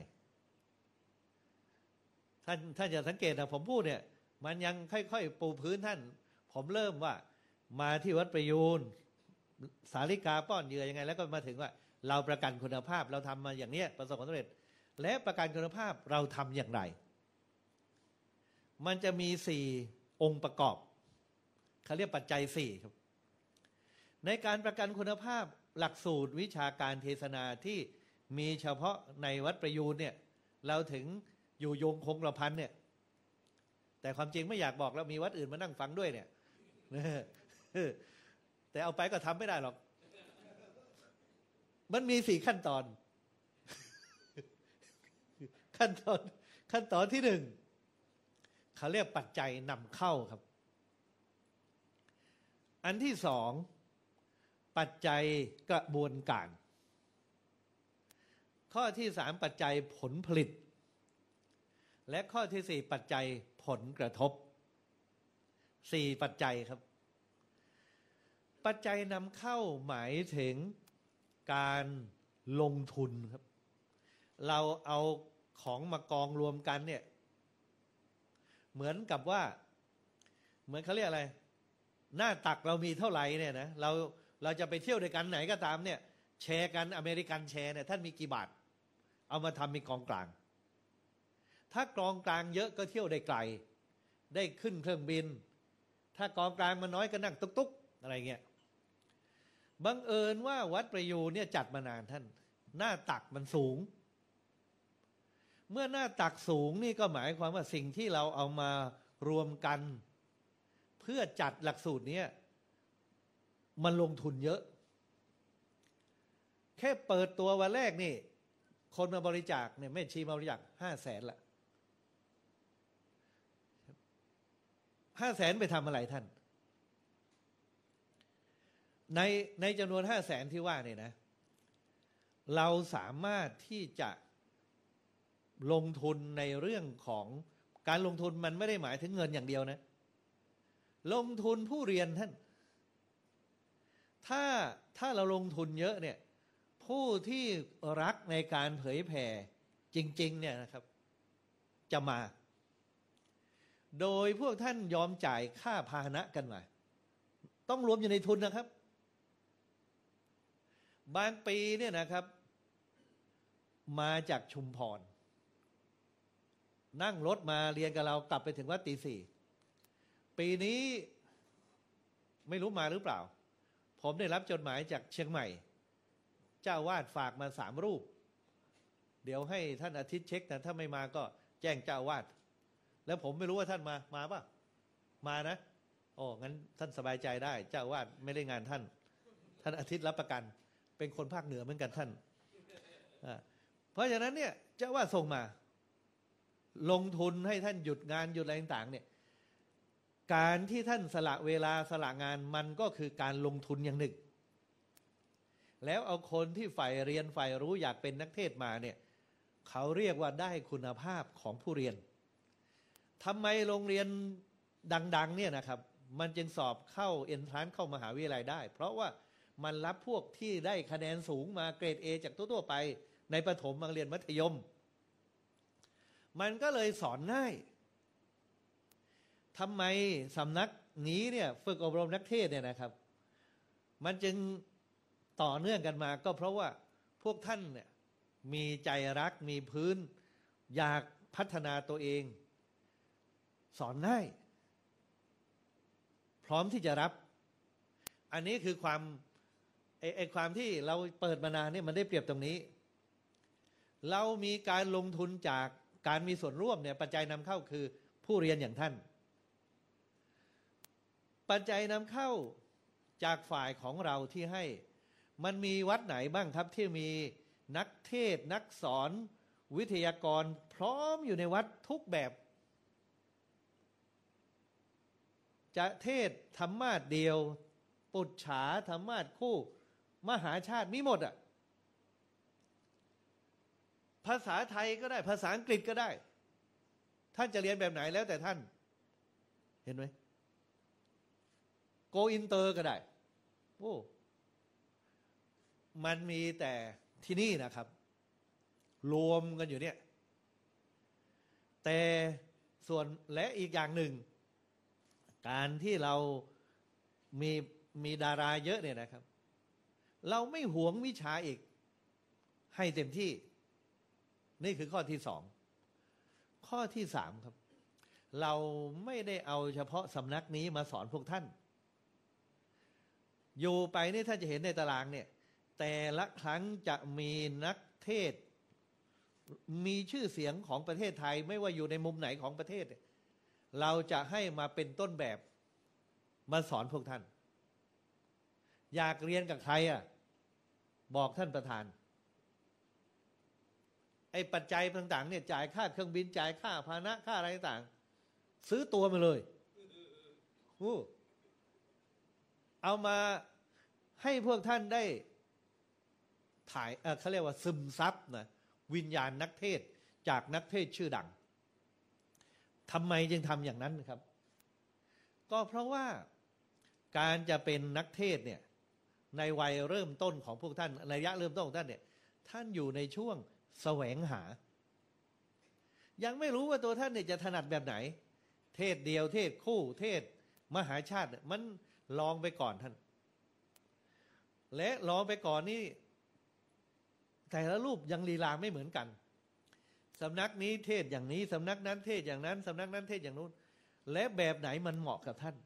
ท่านท่านจะสังเกตนะผมพูดเนี่ย มันยังค่อยๆ ปูพื้นท่าน ผมเริ่มว่า มาที่วัดประยูนสาริกาป้อนเยื่อยังไง แล้วก็มาถึงว่า เราประกันคุณภาพเราทำมาอย่างเนี้ยประสบความสำเร็จ และประกันคุณภาพเราทำอย่างไร มันจะมีสี่องค์ประกอบเขาเรียกปัจจัยสี่ครับ ในการประกันคุณภาพ หลักสูตรวิชาการเทศนาที่มีเฉพาะในวัดประยูนเนี่ย เราถึงอยู่ยงคงกระพันเนี่ย แต่ความจริงไม่อยากบอกแล้วมีวัดอื่นมานั่งฟังด้วยเนี่ยแต่เอาไปก็ทำไม่ได้หรอก มันมีสี่ขั้นตอน ขั้นตอน ขั้นตอนที่หนึ่งเขาเรียกปัจจัยนำเข้าครับ อันที่สอง ปัจจัยกระบวนการ ข้อที่สามปัจจัยผลผลิต และข้อที่สี่ปัจจัยผลกระทบสี่ปัจจัยครับ ปัจจัยนำเข้าหมายถึงการลงทุนครับ เราเอาของมากองรวมกันเนี่ย เหมือนกับว่า เหมือนเขาเรียกอะไร หน้าตักเรามีเท่าไหร่เนี่ยนะเรา เราจะไปเที่ยวด้วยกันไหนก็ตามเนี่ยแชร์กันอเมริกันแชร์เนี่ยท่านมีกี่บาท เอามาทำมีกองกลาง ถ้ากองกลางเยอะก็เที่ยวได้ไกล ได้ขึ้นเครื่องบิน ถ้ากองกลางมันน้อยก็นั่งตุ๊กๆอะไรเงี้ยบังเอิญว่าวัดประยูรเนี่ยจัดมานานท่าน หน้าตักมันสูง เมื่อหน้าตักสูงนี่ก็หมายความว่าสิ่งที่เราเอามารวมกัน เพื่อจัดหลักสูตรเนี้ มันลงทุนเยอะ แค่เปิดตัววันแรกนี่ คนมาบริจาคเนี่ยแม่ชีมาบริจาคห้าแสนละห้าแสนไปทำอะไรท่าน ในในจำนวนห้าแสนที่ว่าเนี่ยนะ เราสามารถที่จะลงทุนในเรื่องของการลงทุนมันไม่ได้หมายถึงเงินอย่างเดียวนะ ลงทุนผู้เรียนท่าน ถ้าถ้าเราลงทุนเยอะเนี่ย ผู้ที่รักในการเผยแผ่จริง ๆ เนี่ยนะครับ จะมา โดยพวกท่านยอมจ่ายค่าพาหนะกันมา ต้องรวมอยู่ในทุนนะครับ บางปีเนี่ยนะครับ มาจากชุมพร นั่งรถมาเรียนกับเรากลับไปถึงวัดตีสี่ ปีนี้ไม่รู้มาหรือเปล่า ผมได้รับจดหมายจากเชียงใหม่ เจ้าวาดฝากมาสามรูป เดี๋ยวให้ท่านอาทิตย์เช็คนะถ้าไม่มาก็แจ้งเจ้าวาด แล้วผมไม่รู้ว่าท่านมามาปะมานะโอ้งั้นท่านสบายใจได้ เจ้าวาดไม่ได้งานท่าน ท่านอาทิตย์รับประกัน เป็นคนภาคเหนือเหมือนกันท่านเพราะฉะนั้นเนี่ยเจ้าวาดส่งมา ลงทุนให้ท่านหยุดงานหยุดอะไรต่างๆเนี่ย การที่ท่านสละเวลาสละงานมันก็คือการลงทุนอย่างหนึ่ง แล้วเอาคนที่ฝ่ายเรียนฝ่ายรู้อยากเป็นนักเทศมาเนี่ยเขาเรียกว่าได้คุณภาพของผู้เรียนทำไมโรงเรียนดัง ๆ เนี่ยนะครับ มันจึงสอบเข้าเอ็นทรานเข้ามหาวิทยาลัยได้ เพราะว่ามันรับพวกที่ได้คะแนนสูงมาเกรด A จากทั่วๆไป ในประถมมังเรียนมัธยม มันก็เลยสอนง่าย ทำไมสำนักนี้เนี่ยฝึกอบรมนักเทศเนี่ยนะครับ มันจึงต่อเนื่องกันมา ก็เพราะว่าพวกท่านเนี่ยมีใจรักมีพื้น อยากพัฒนาตัวเอง สอนง่าย พร้อมที่จะรับ อันนี้คือความไอไอความที่เราเปิดมานานเนี่ยมันได้เปรียบตรงนี้ เรามีการลงทุนจากการมีส่วนร่วมเนี่ยปัจจัยนำเข้าคือผู้เรียนอย่างท่าน ปัจจัยนำเข้าจากฝ่ายของเราที่ให้ มันมีวัดไหนบ้างครับที่มีนักเทศนักสอนวิทยากรพร้อมอยู่ในวัดทุกแบบ จะเทศธรรมาสเดียว ปุจฉาธรรมาสคู่ มหาชาติมีหมดอะภาษาไทยก็ได้ภาษาอังกฤษก็ได้ ท่านจะเรียนแบบไหนแล้วแต่ท่าน เห็นไหม กอินเตอร์ก็ได้โอ้มันมีแต่ที่นี่นะครับ รวมกันอยู่เนี่ย แต่ส่วนและอีกอย่างหนึ่ง การที่เรามีมีดาราเยอะเนี่ยนะครับ เราไม่หวงวิชาอีก ให้เต็มที่ นี่คือข้อที่สอง ข้อที่สามครับ เราไม่ได้เอาเฉพาะสำนักนี้มาสอนพวกท่าน อยู่ไปนี่ท่านจะเห็นในตารางเนี่ย แต่ละครั้งจะมีนักเทศ มีชื่อเสียงของประเทศไทย ไม่ว่าอยู่ในมุมไหนของประเทศ เราจะให้มาเป็นต้นแบบมาสอนพวกท่าน อยากเรียนกับใครอะ บอกท่านประธาน ไอ้ปัจจัยต่าง ๆ เนี่ยจ่ายค่าเครื่องบินจ่ายค่าพาหนะค่าอะไรต่าง ซื้อตัวมาเลย เอามาให้พวกท่านได้ถ่ายเขาเรียกว่าซึมซับนะวิญญาณนักเทศจากนักเทศชื่อดังทำไมจึงทำอย่างนั้นครับ ก็เพราะว่าการจะเป็นนักเทศเนี่ยในวัยเริ่มต้นของพวกท่านในระยะเริ่มต้นของท่านเนี่ยท่านอยู่ในช่วงแสวงหา ยังไม่รู้ว่าตัวท่านเนี่ยจะถนัดแบบไหน เทศเดียวเทศคู่เทศมหาชาติมัน ลองไปก่อนท่าน และลองไปก่อนนี่ แต่ละรูปยังลีลาไม่เหมือนกันสำนักนี้เทศอย่างนี้สำนักนั้นเทศอย่างนั้นสำนักนั้นเทศอย่างนู้น และแบบไหนมันเหมาะกับท่าน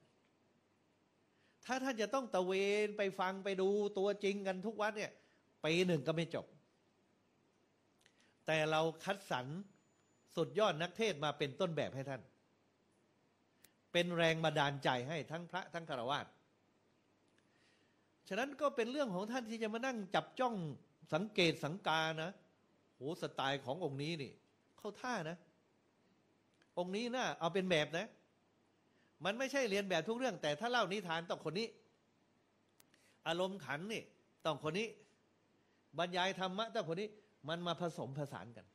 ถ้าท่านจะต้องตะเวนไปฟังไปดูตัวจริงกันทุกวัดเนี่ยปีหนึ่งก็ไม่จบ แต่เราคัดสรรสุดยอดนักเทศมาเป็นต้นแบบให้ท่าน เป็นแรงบันดาลใจให้ทั้งพระทั้งฆราวาสฉะนั้นก็เป็นเรื่องของท่านที่จะมานั่งจับจ้องสังเกตสังกานะโหสไตล์ขององค์นี้นี่ เข้าท่านะ องค์นี้นะ่าเอาเป็นแบบนะ มันไม่ใช่เรียนแบบทุกเรื่อง แต่ถ้าเล่านิทานต้องคนนี้ อารมณ์ขันนี่ต้องคนนี้ บรรยายธรรมะต้องคนนี้ มันมาผสมผสานกัน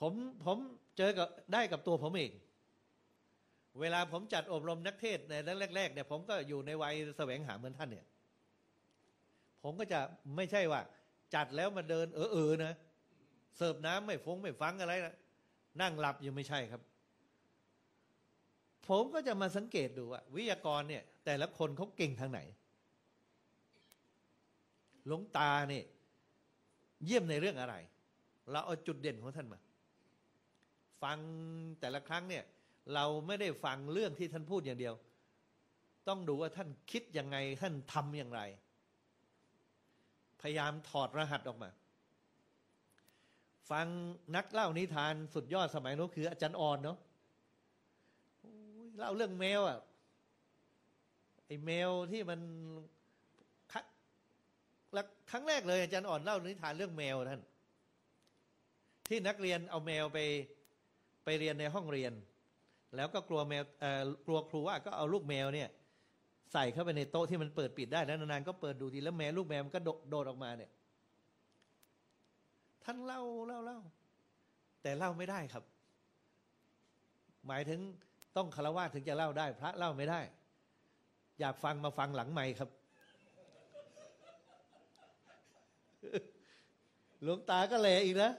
ผมผมเจอกับได้กับตัวผมเอง เวลาผมจัดอบรมนักเทศในแรกๆเนี่ยผมก็อยู่ในวัยแสวงหาเหมือนท่านเนี่ย ผมก็จะไม่ใช่ว่า จัดแล้วมาเดิน เออเออนะเสิร์ฟน้ำไม่ฟงไม่ฟังอะไรนะนั่งหลับอยังไม่ใช่ครับ ผมก็จะมาสังเกตดูว่าวิทยากรเนี่ย แต่ละคนเขาเก่งทางไหน หลวงตาเนี่ย เยี่ยมในเรื่องอะไร เราเอาจุดเด่นของท่านมา ฟังแต่ละครั้งเนี่ย เราไม่ได้ฟังเรื่องที่ท่านพูดอย่างเดียว ต้องดูว่าท่านคิดยังไงท่านทำอย่างไร พยายามถอดรหัสออกมา ฟังนักเล่านิทานสุดยอดสมัยโน้นคือ อาจารย์อ่อนเนาะเล่าเรื่องแมวอะ่ะไอ้แมวที่มันครั้งแรกเลยอาจารย์อ่อนเล่านิทานเรื่องแมวท่านที่นักเรียนเอาแมวไปไปเรียนในห้องเรียน แล้วก็กลัวแมวกลัวครูว่าก็เอาลูกแมวเนี่ย ใส่เข้าไปในโต๊ะที่มันเปิดปิดได้แล้วนานๆก็เปิดดูทีแล้วแมวลูกแมวมันก็โดดออกมาเนี่ย ท่านเล่าเล่าเล่าแต่เล่าไม่ได้ครับ หมายถึงต้องคารวะถึงจะเล่าได้ พระเล่าไม่ได้ อยากฟังมาฟังหลังใหม่ครับหลวงตาก็แหล่อีกนะ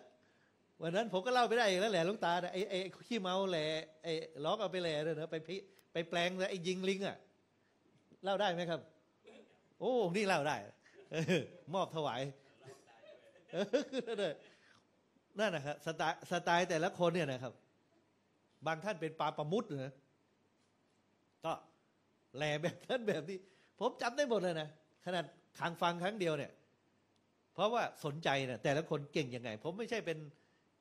วันนั้นผมก็เล่าไปได้อีกแล้วแหละลวงตาไอ้ไอ้ขี้เมาแหล่ไอ้ล็อกเอาไปแหล่เลยนะไปพิไปแปลงไอ้ยิงลิงอะเล่าได้ไหมครับ โอ้นี่เล่าได้มอบถวายนั่นนะครับสไตล์สไตล์แต่ละคนเนี่ยนะครับ บางท่านเป็นปลาประมุดนะก็แหล่แบบท่านแบบนี้ ผมจำได้หมดเลยนะขนาดคางฟังครั้งเดียวเนี่ย เพราะว่าสนใจนะแต่ละคนเก่งยังไง ผมไม่ใช่เป็น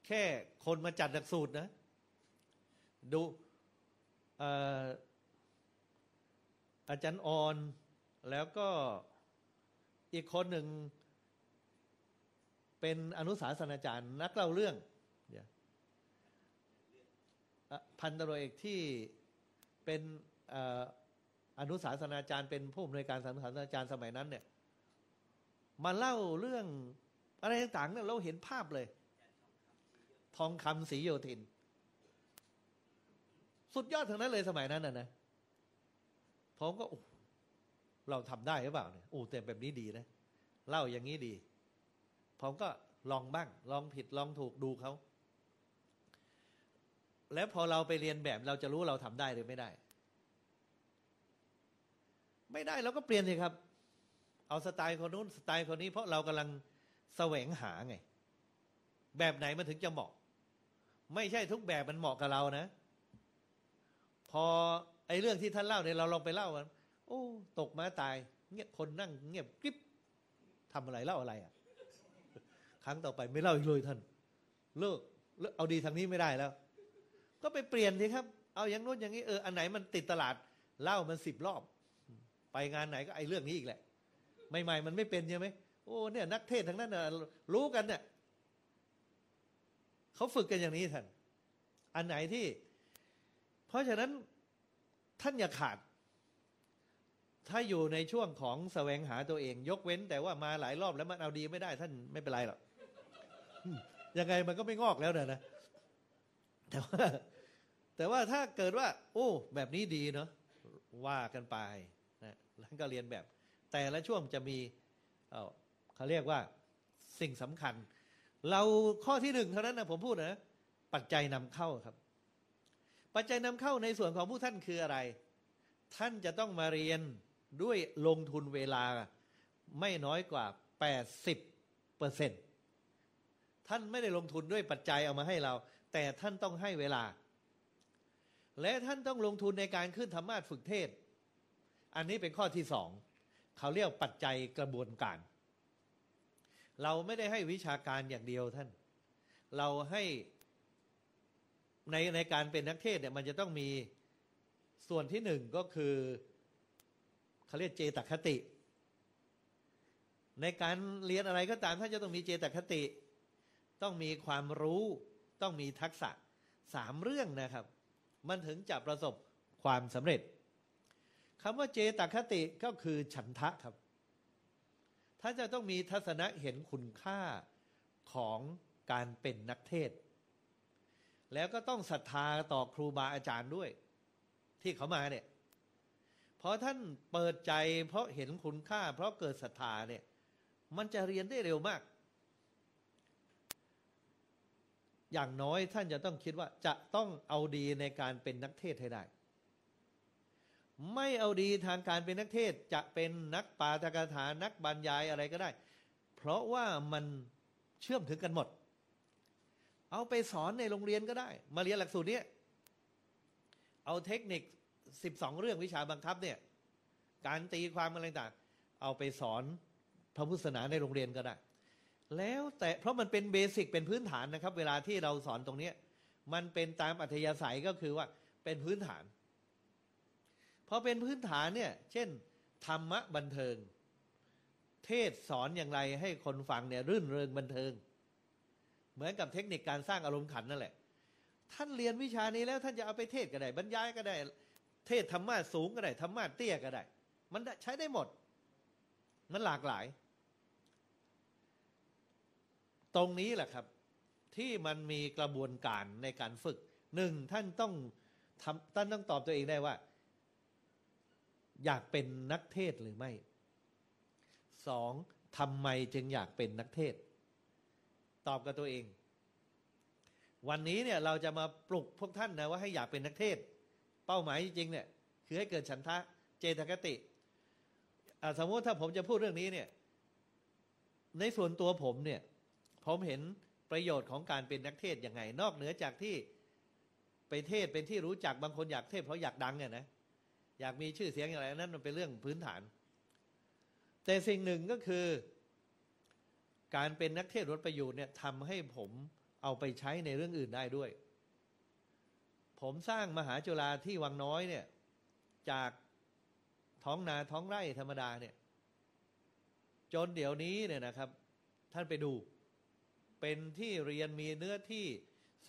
แค่คนมาจัดหลักสูตรนะ ดูอาจารย์ออน แล้วก็อีกคนหนึ่ง เป็นอนุสาสนาจารย์นักเล่าเรื่องพันตรวเอกที่เป็นอนุสาสนาจารย์เป็นผู้อำนวยการอนุสาสนาจารย์สมัยนั้น เนี่ย มาเล่าเรื่องอะไรต่างๆเนี่ยเราเห็นภาพเลย ทองคำสีโยธิน สุดยอดทั้งนั้นเลยสมัยนั้นนะนะผมก็เราทำได้หรือเปล่าเนี่ยโอ้แต่แบบนี้ดีนะเล่าอย่างนี้ดีผมก็ลองบ้าง ลองผิดลองถูกดูเขา แล้วพอเราไปเรียนแบบเราจะรู้เราทำได้หรือไม่ได้ ไม่ได้เราก็เปลี่ยนเลยครับ เอาสไตล์คนนู้นสไตล์คนนี้ เพราะเรากำลังแสวงหาไง แบบไหนมันถึงจะเหมาะ ไม่ใช่ทุกแบบมันเหมาะกับเรานะ พอไอ้เรื่องที่ท่านเล่าเนี่ยเราลองไปเล่ากันโอ้ ตกมาตาย เงียบคนนั่ง เงียบกริบทำอะไรเล่าอะไรอะ ครั้งต่อไปไม่เล่าอีกเลยท่าน เลิกเลิกเอาดีทางนี้ไม่ได้แล้ว ก็ไปเปลี่ยนสิครับ เอาอย่างนู้นอย่างนี้เอออันไหนมันติดตลาดเล่ามันสิบรอบ ไปงานไหนก็ไอ้เรื่องนี้อีกแหละใหม่ๆมันไม่เป็นใช่ไหมโอ้เนี่ยนักเทศทั้งนั้นนะรู้กันเนี่ย เขาฝึกกันอย่างนี้ท่าน อันไหนที่ เพราะฉะนั้นท่านอย่าขาด ถ้าอยู่ในช่วงของแสวงหาตัวเอง ยกเว้น แต่ว่ามาหลายรอบแล้วมันเอาดีไม่ได้ท่านไม่เป็นไรหรอกยังไงมันก็ไม่งอกแล้วนะนะแต่ว่าแต่ว่าถ้าเกิดว่า โอ้ แบบนี้ดีเนาะว่ากันไปนะแล้วก็เรียนแบบ แต่ละช่วงจะมีเเขาเรียกว่าสิ่งสำคัญ เราข้อที่หนึ่งเท่านั้นนะผมพูดนะปัจจัยนำเข้าครับ ปัจจัยนำเข้าในส่วนของผู้ท่านคืออะไร ท่านจะต้องมาเรียนด้วยลงทุนเวลาไม่น้อยกว่า 80เปอร์เซ็นต์ท่านไม่ได้ลงทุนด้วยปัจจัยเอามาให้เรา แต่ท่านต้องให้เวลา และท่านต้องลงทุนในการขึ้นธรรมาสฝึกเทศ อันนี้เป็นข้อที่สองเขาเรียกปัจจัยกระบวนการ เราไม่ได้ให้วิชาการอย่างเดียวท่าน เราให้ในในการเป็นนักเทศเนี่ยมันจะต้องมีส่วนที่หนึ่งก็คือเขาเรียกเจตคติ ในการเรียนอะไรก็ตามท่านจะต้องมีเจตคติ ต้องมีความรู้ ต้องมีทักษะสามเรื่องนะครับ มันถึงจะประสบความสำเร็จคำว่าเจตคติก็คือฉันทะครับ ท่านจะต้องมีทัศนะเห็นคุณค่าของการเป็นนักเทศ แล้วก็ต้องศรัทธาต่อครูบาอาจารย์ด้วย ที่เขามาเนี่ยเพราะท่านเปิดใจเพราะเห็นคุณค่า เพราะเกิดศรัทธาเนี่ย มันจะเรียนได้เร็วมาก อย่างน้อยท่านจะต้องคิดว่าจะต้องเอาดีในการเป็นนักเทศให้ได้ ไม่เอาดีทางการเป็นนักเทศจะเป็นนักปาฐกถานักบรรยายอะไรก็ได้ เพราะว่ามันเชื่อมถึงกันหมด เอาไปสอนในโรงเรียนก็ได้ มาเรียนหลักสูตรนี้เอาเทคนิคสิบสองเรื่องวิชาบังคับเนี่ย การตีความอะไรต่างเอาไปสอนพระพุทธศาสนาในโรงเรียนก็ได้ แล้วแต่เพราะมันเป็นเบสิกเป็นพื้นฐานนะครับ เวลาที่เราสอนตรงนี้มันเป็นตามอัธยาศัยก็คือว่าเป็นพื้นฐาน พอเป็นพื้นฐานเนี่ย เช่น ธรรมะบันเทิง เทศสอนอย่างไรให้คนฟังเนี่ยรื่นเริงบันเทิง เหมือนกับเทคนิคการสร้างอารมณ์ขันนั่นแหละ ท่านเรียนวิชานี้แล้วท่านจะเอาไปเทศก็ได้บรรยายก็ได้ เทศธรรมะสูงก็ได้ธรรมะเตี้ยก็ได้ มันใช้ได้หมด มันหลากหลาย ตรงนี้แหละครับ ที่มันมีกระบวนการในการฝึกหนึ่งท่านต้องทำท่านต้องตอบตัวเองได้ว่า อยากเป็นนักเทศหรือไม่สองทำไมจึงอยากเป็นนักเทศ ตอบกับตัวเอง วันนี้เนี่ยเราจะมาปลุกพวกท่านนะว่าให้อยากเป็นนักเทศ เป้าหมายจริงๆเนี่ย คือให้เกิดฉันทะเจตคติสมมติถ้าผมจะพูดเรื่องนี้เนี่ย ในส่วนตัวผมเนี่ย ผมเห็นประโยชน์ของการเป็นนักเทศยังไง นอกเหนือจากที่ไปเทศเป็นที่รู้จักบางคนอยากเทศเพราะอยากดังเนี่ยนะ อยากมีชื่อเสียงอย่างไรนั้นมันเป็นเรื่องพื้นฐาน แต่สิ่งหนึ่งก็คือ การเป็นนักเทศรถประยูนเนี่ยทำให้ผมเอาไปใช้ในเรื่องอื่นได้ด้วย ผมสร้างมหาจุฬาที่วังน้อยเนี่ย จากท้องนาท้องไร่ธรรมดาเนี่ย จนเดี๋ยวนี้เนี่ยนะครับ ท่านไปดู เป็นที่เรียนมีเนื้อที่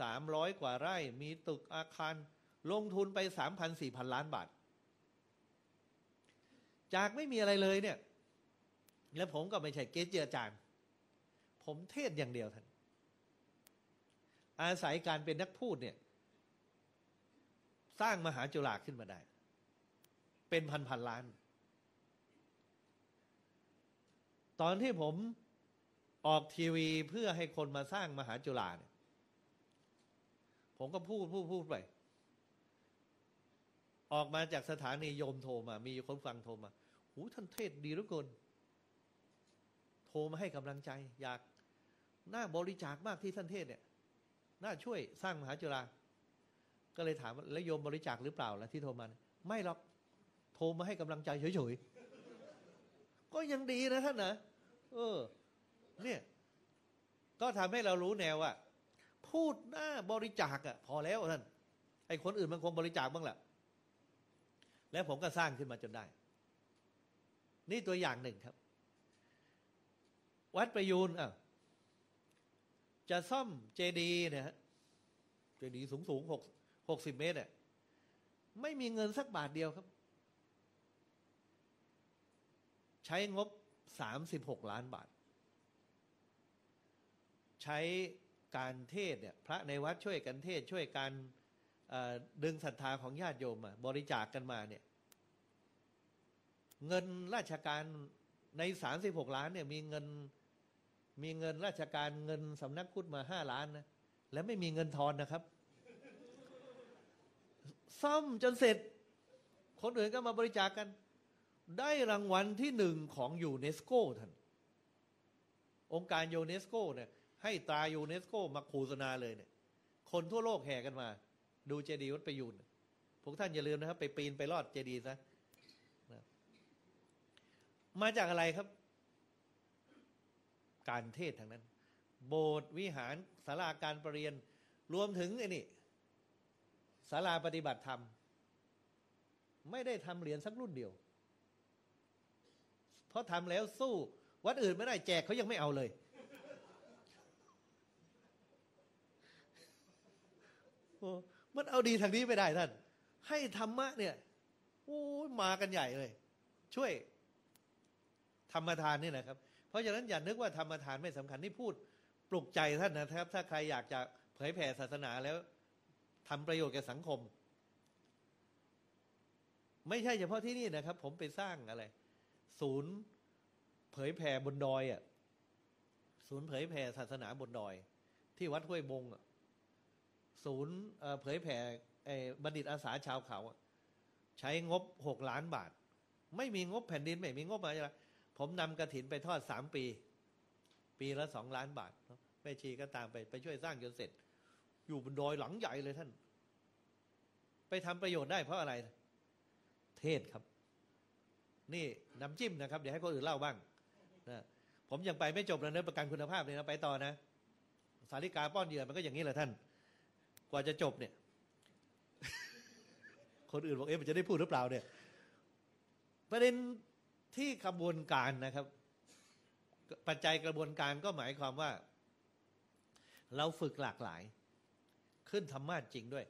สามร้อยกว่าไร่ มีตึกอาคาร ลงทุนไปสามพันสี่พันล้านบาท จากไม่มีอะไรเลยเนี่ย แล้วผมก็ไม่ใช่เกจิอาจารย์ ผมเทศอย่างเดียวท่านอาศัยการเป็นนักพูดเนี่ย สร้างมหาจุฬาขึ้นมาได้ เป็นพันพันล้าน ตอนที่ผมออกทีวีเพื่อให้คนมาสร้างมหาจุฬาเนี่ย ผมก็พูดพูดพูดไป ออกมาจากสถานีโยมโทรมา มีคนฟังโทรมา หูท่านเทศดีเหลือเกินโทรมาให้กำลังใจ อยากน่าบริจาคมากที่ท่านเทศเนี่ยน่าช่วยสร้างมหาจุฬาก็เลยถามแล้วโยมบริจาคหรือเปล่าล่ะที่โทรมาไม่หรอกโทรมาให้กำลังใจเฉยๆก็ยังดีนะท่านนะเออ เนี่ย ก็ทำให้เรารู้แนวว่าพูดหน้าบริจาคอะพอแล้วท่านไอ้คนอื่นมันคงบริจาคบ้างแหละแล้วผมก็สร้างขึ้นมาจนได้ นี่ตัวอย่างหนึ่งครับ วัดประยูนอะจะซ่อมเจดีเนี่ยฮะเจดีสูงสูงหกหกสิบเมตรเนี่ยไม่มีเงินสักบาทเดียวครับ ใช้งบสามสิบหกล้านบาท ใช้การเทศเนี่ย พระในวัดช่วยกันเทศช่วยกันดึงศรัทธาของญาติโยมมาบริจาคกกันมาเนี่ย เงินราชการในสามสิบหกล้านเนี่ยมีเงินมีเงินราชการเงินสำนักพุทธมาห้าล้านนะและไม่มีเงินทอนนะครับ ซ่อมจนเสร็จ คนอื่นก็มาบริจาคกัน ได้รางวัลที่หนึ่งของยูเนสโกท่าน องค์การยูเนสโกเนี่ยให้ตรายูเนสโกมาโฆษณาเลยเนี่ย คนทั่วโลกแห่กันมา ดูเจดีย์วัดประยูรพวกท่านอย่าลืมนะครับ ไปปีนไปลอดเจดีย์ซะ มาจากอะไรครับ การเทศทางนั้น โบสถ์วิหารศาลาการประเรียน รวมถึงไอ้นี่ศาลาปฏิบัติธรรม ไม่ได้ทำเหรียญสักรุ่นเดียว เพราะทำแล้วสู้ วัดอื่นไม่ได้แจกเขายังไม่เอาเลย มันเอาดีทางนี้ไม่ได้ท่าน ให้ธรรมะเนี่ย โอ้ยมากันใหญ่เลย ช่วย ธรรมทานนี่นะครับ เพราะฉะนั้นอย่านึกว่าธรรมทานไม่สำคัญนี่พูดปลุกใจท่านนะครับ ถ้าใครอยากจะเผยแผ่ศาสนาแล้วทำประโยชน์แก่สังคม ไม่ใช่เฉพาะที่นี่นะครับ ผมไปสร้างอะไร ศูนย์เผยแผ่บนดอยอะศูนย์เผยแผ่ศาสนาบนดอย ที่วัดห้วยบงอะศูนย์เผยแผ่บัณฑิตอาสาชาวเขา ใช้งบหกล้านบาท ไม่มีงบแผ่นดินไม่มีงบอะไรละ ผมนำกระถินไปทอดสามปี ปีละสองล้านบาทแม่ชีก็ตามไปไปช่วยสร้างจนเสร็จ อยู่บนดอยหลังใหญ่เลยท่าน ไปทำประโยชน์ได้เพราะอะไร เทศครับ นี่น้ำจิ้มนะครับ เดี๋ยวให้คนอื่นเล่าบ้างนะผมยังไปไม่จบเลยนะประกันคุณภาพเลยนะไปต่อนะ สาริกาป้อนเหยื่อมันก็อย่างนี้แหละท่าน กว่าจะจบเนี่ย คนอื่นบอกเอ๊ะมันจะได้พูดหรือเปล่าเนี่ย ประเด็น ที่ขบวนการนะครับ ปัจจัยกระบวนการก็หมายความว่า เราฝึกหลากหลาย ขึ้นธรรมะจริงด้วย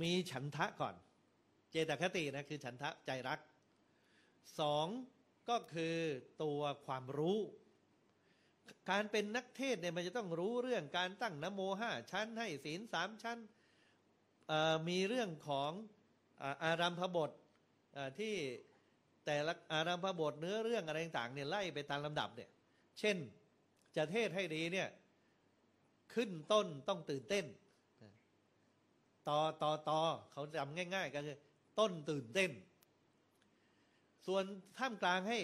มีฉันทะก่อน เจตคตินะคือฉันทะใจรักสองก็คือตัวความรู้ การเป็นนักเทศเนี่ยมันจะต้องรู้เรื่องการตั้งนโมห้าชั้นให้ศีลสามชั้นมีเรื่องของอาอารัมพบทที่ แต่ละอารัมพบทเนื้อเรื่องอะไรต่างๆเนี่ยไล่ไปตามลำดับเนี่ย เช่นจะเทศให้ดีเนี่ยขึ้นต้นต้องตื่นเต้นต่อต่อต่อเขาจำง่าย ๆ ก็คือ ต้นตื่นเต้น ส่วนท่ามกลางให้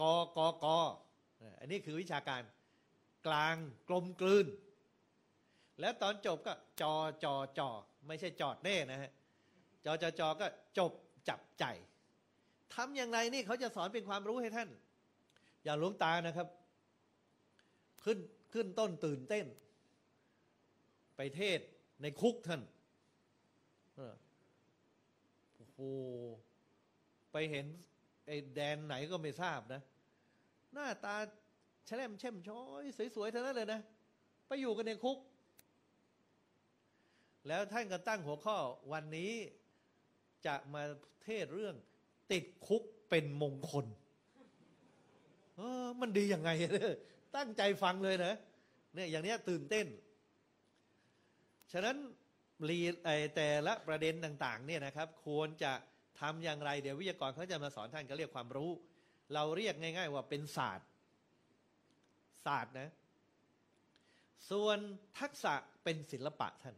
กอกอกออันนี้คือวิชาการกลางกลมกลืน แล้วตอนจบก็จอจอจอไม่ใช่จอดแน่นะฮะจอจอจอก็จบจับใจ ทำอย่างไรนี่เขาจะสอนเป็นความรู้ให้ท่าน อย่างหลวงตานะครับ ขึ้นขึ้นต้นตื่นเต้น ไปเทศในคุกท่านโอ้โหไปเห็นไอ้แดนไหนก็ไม่ทราบนะ หน้าตาแฉลมเช่มช้อย สวยๆเท่านั้นเลยนะ ไปอยู่กันในคุก แล้วท่านก็ตั้งหัวข้อวันนี้จะมาเทศเรื่อง ติดคุกเป็นมงคล เออ มันดียังไงเนี่ยตั้งใจฟังเลยนะเนี่ยอย่างเนี้ยตื่นเต้น ฉะนั้นรีไอแต่ละประเด็นต่าง ๆ เนี่ยนะครับ ควรจะทำอย่างไร เดี๋ยววิทยากรเขาจะมาสอนท่านก็เรียกความรู้ เราเรียกง่าย ๆ ว่าเป็นศาสตร์ ศาสตร์นะ ส่วนทักษะเป็นศิลปะท่าน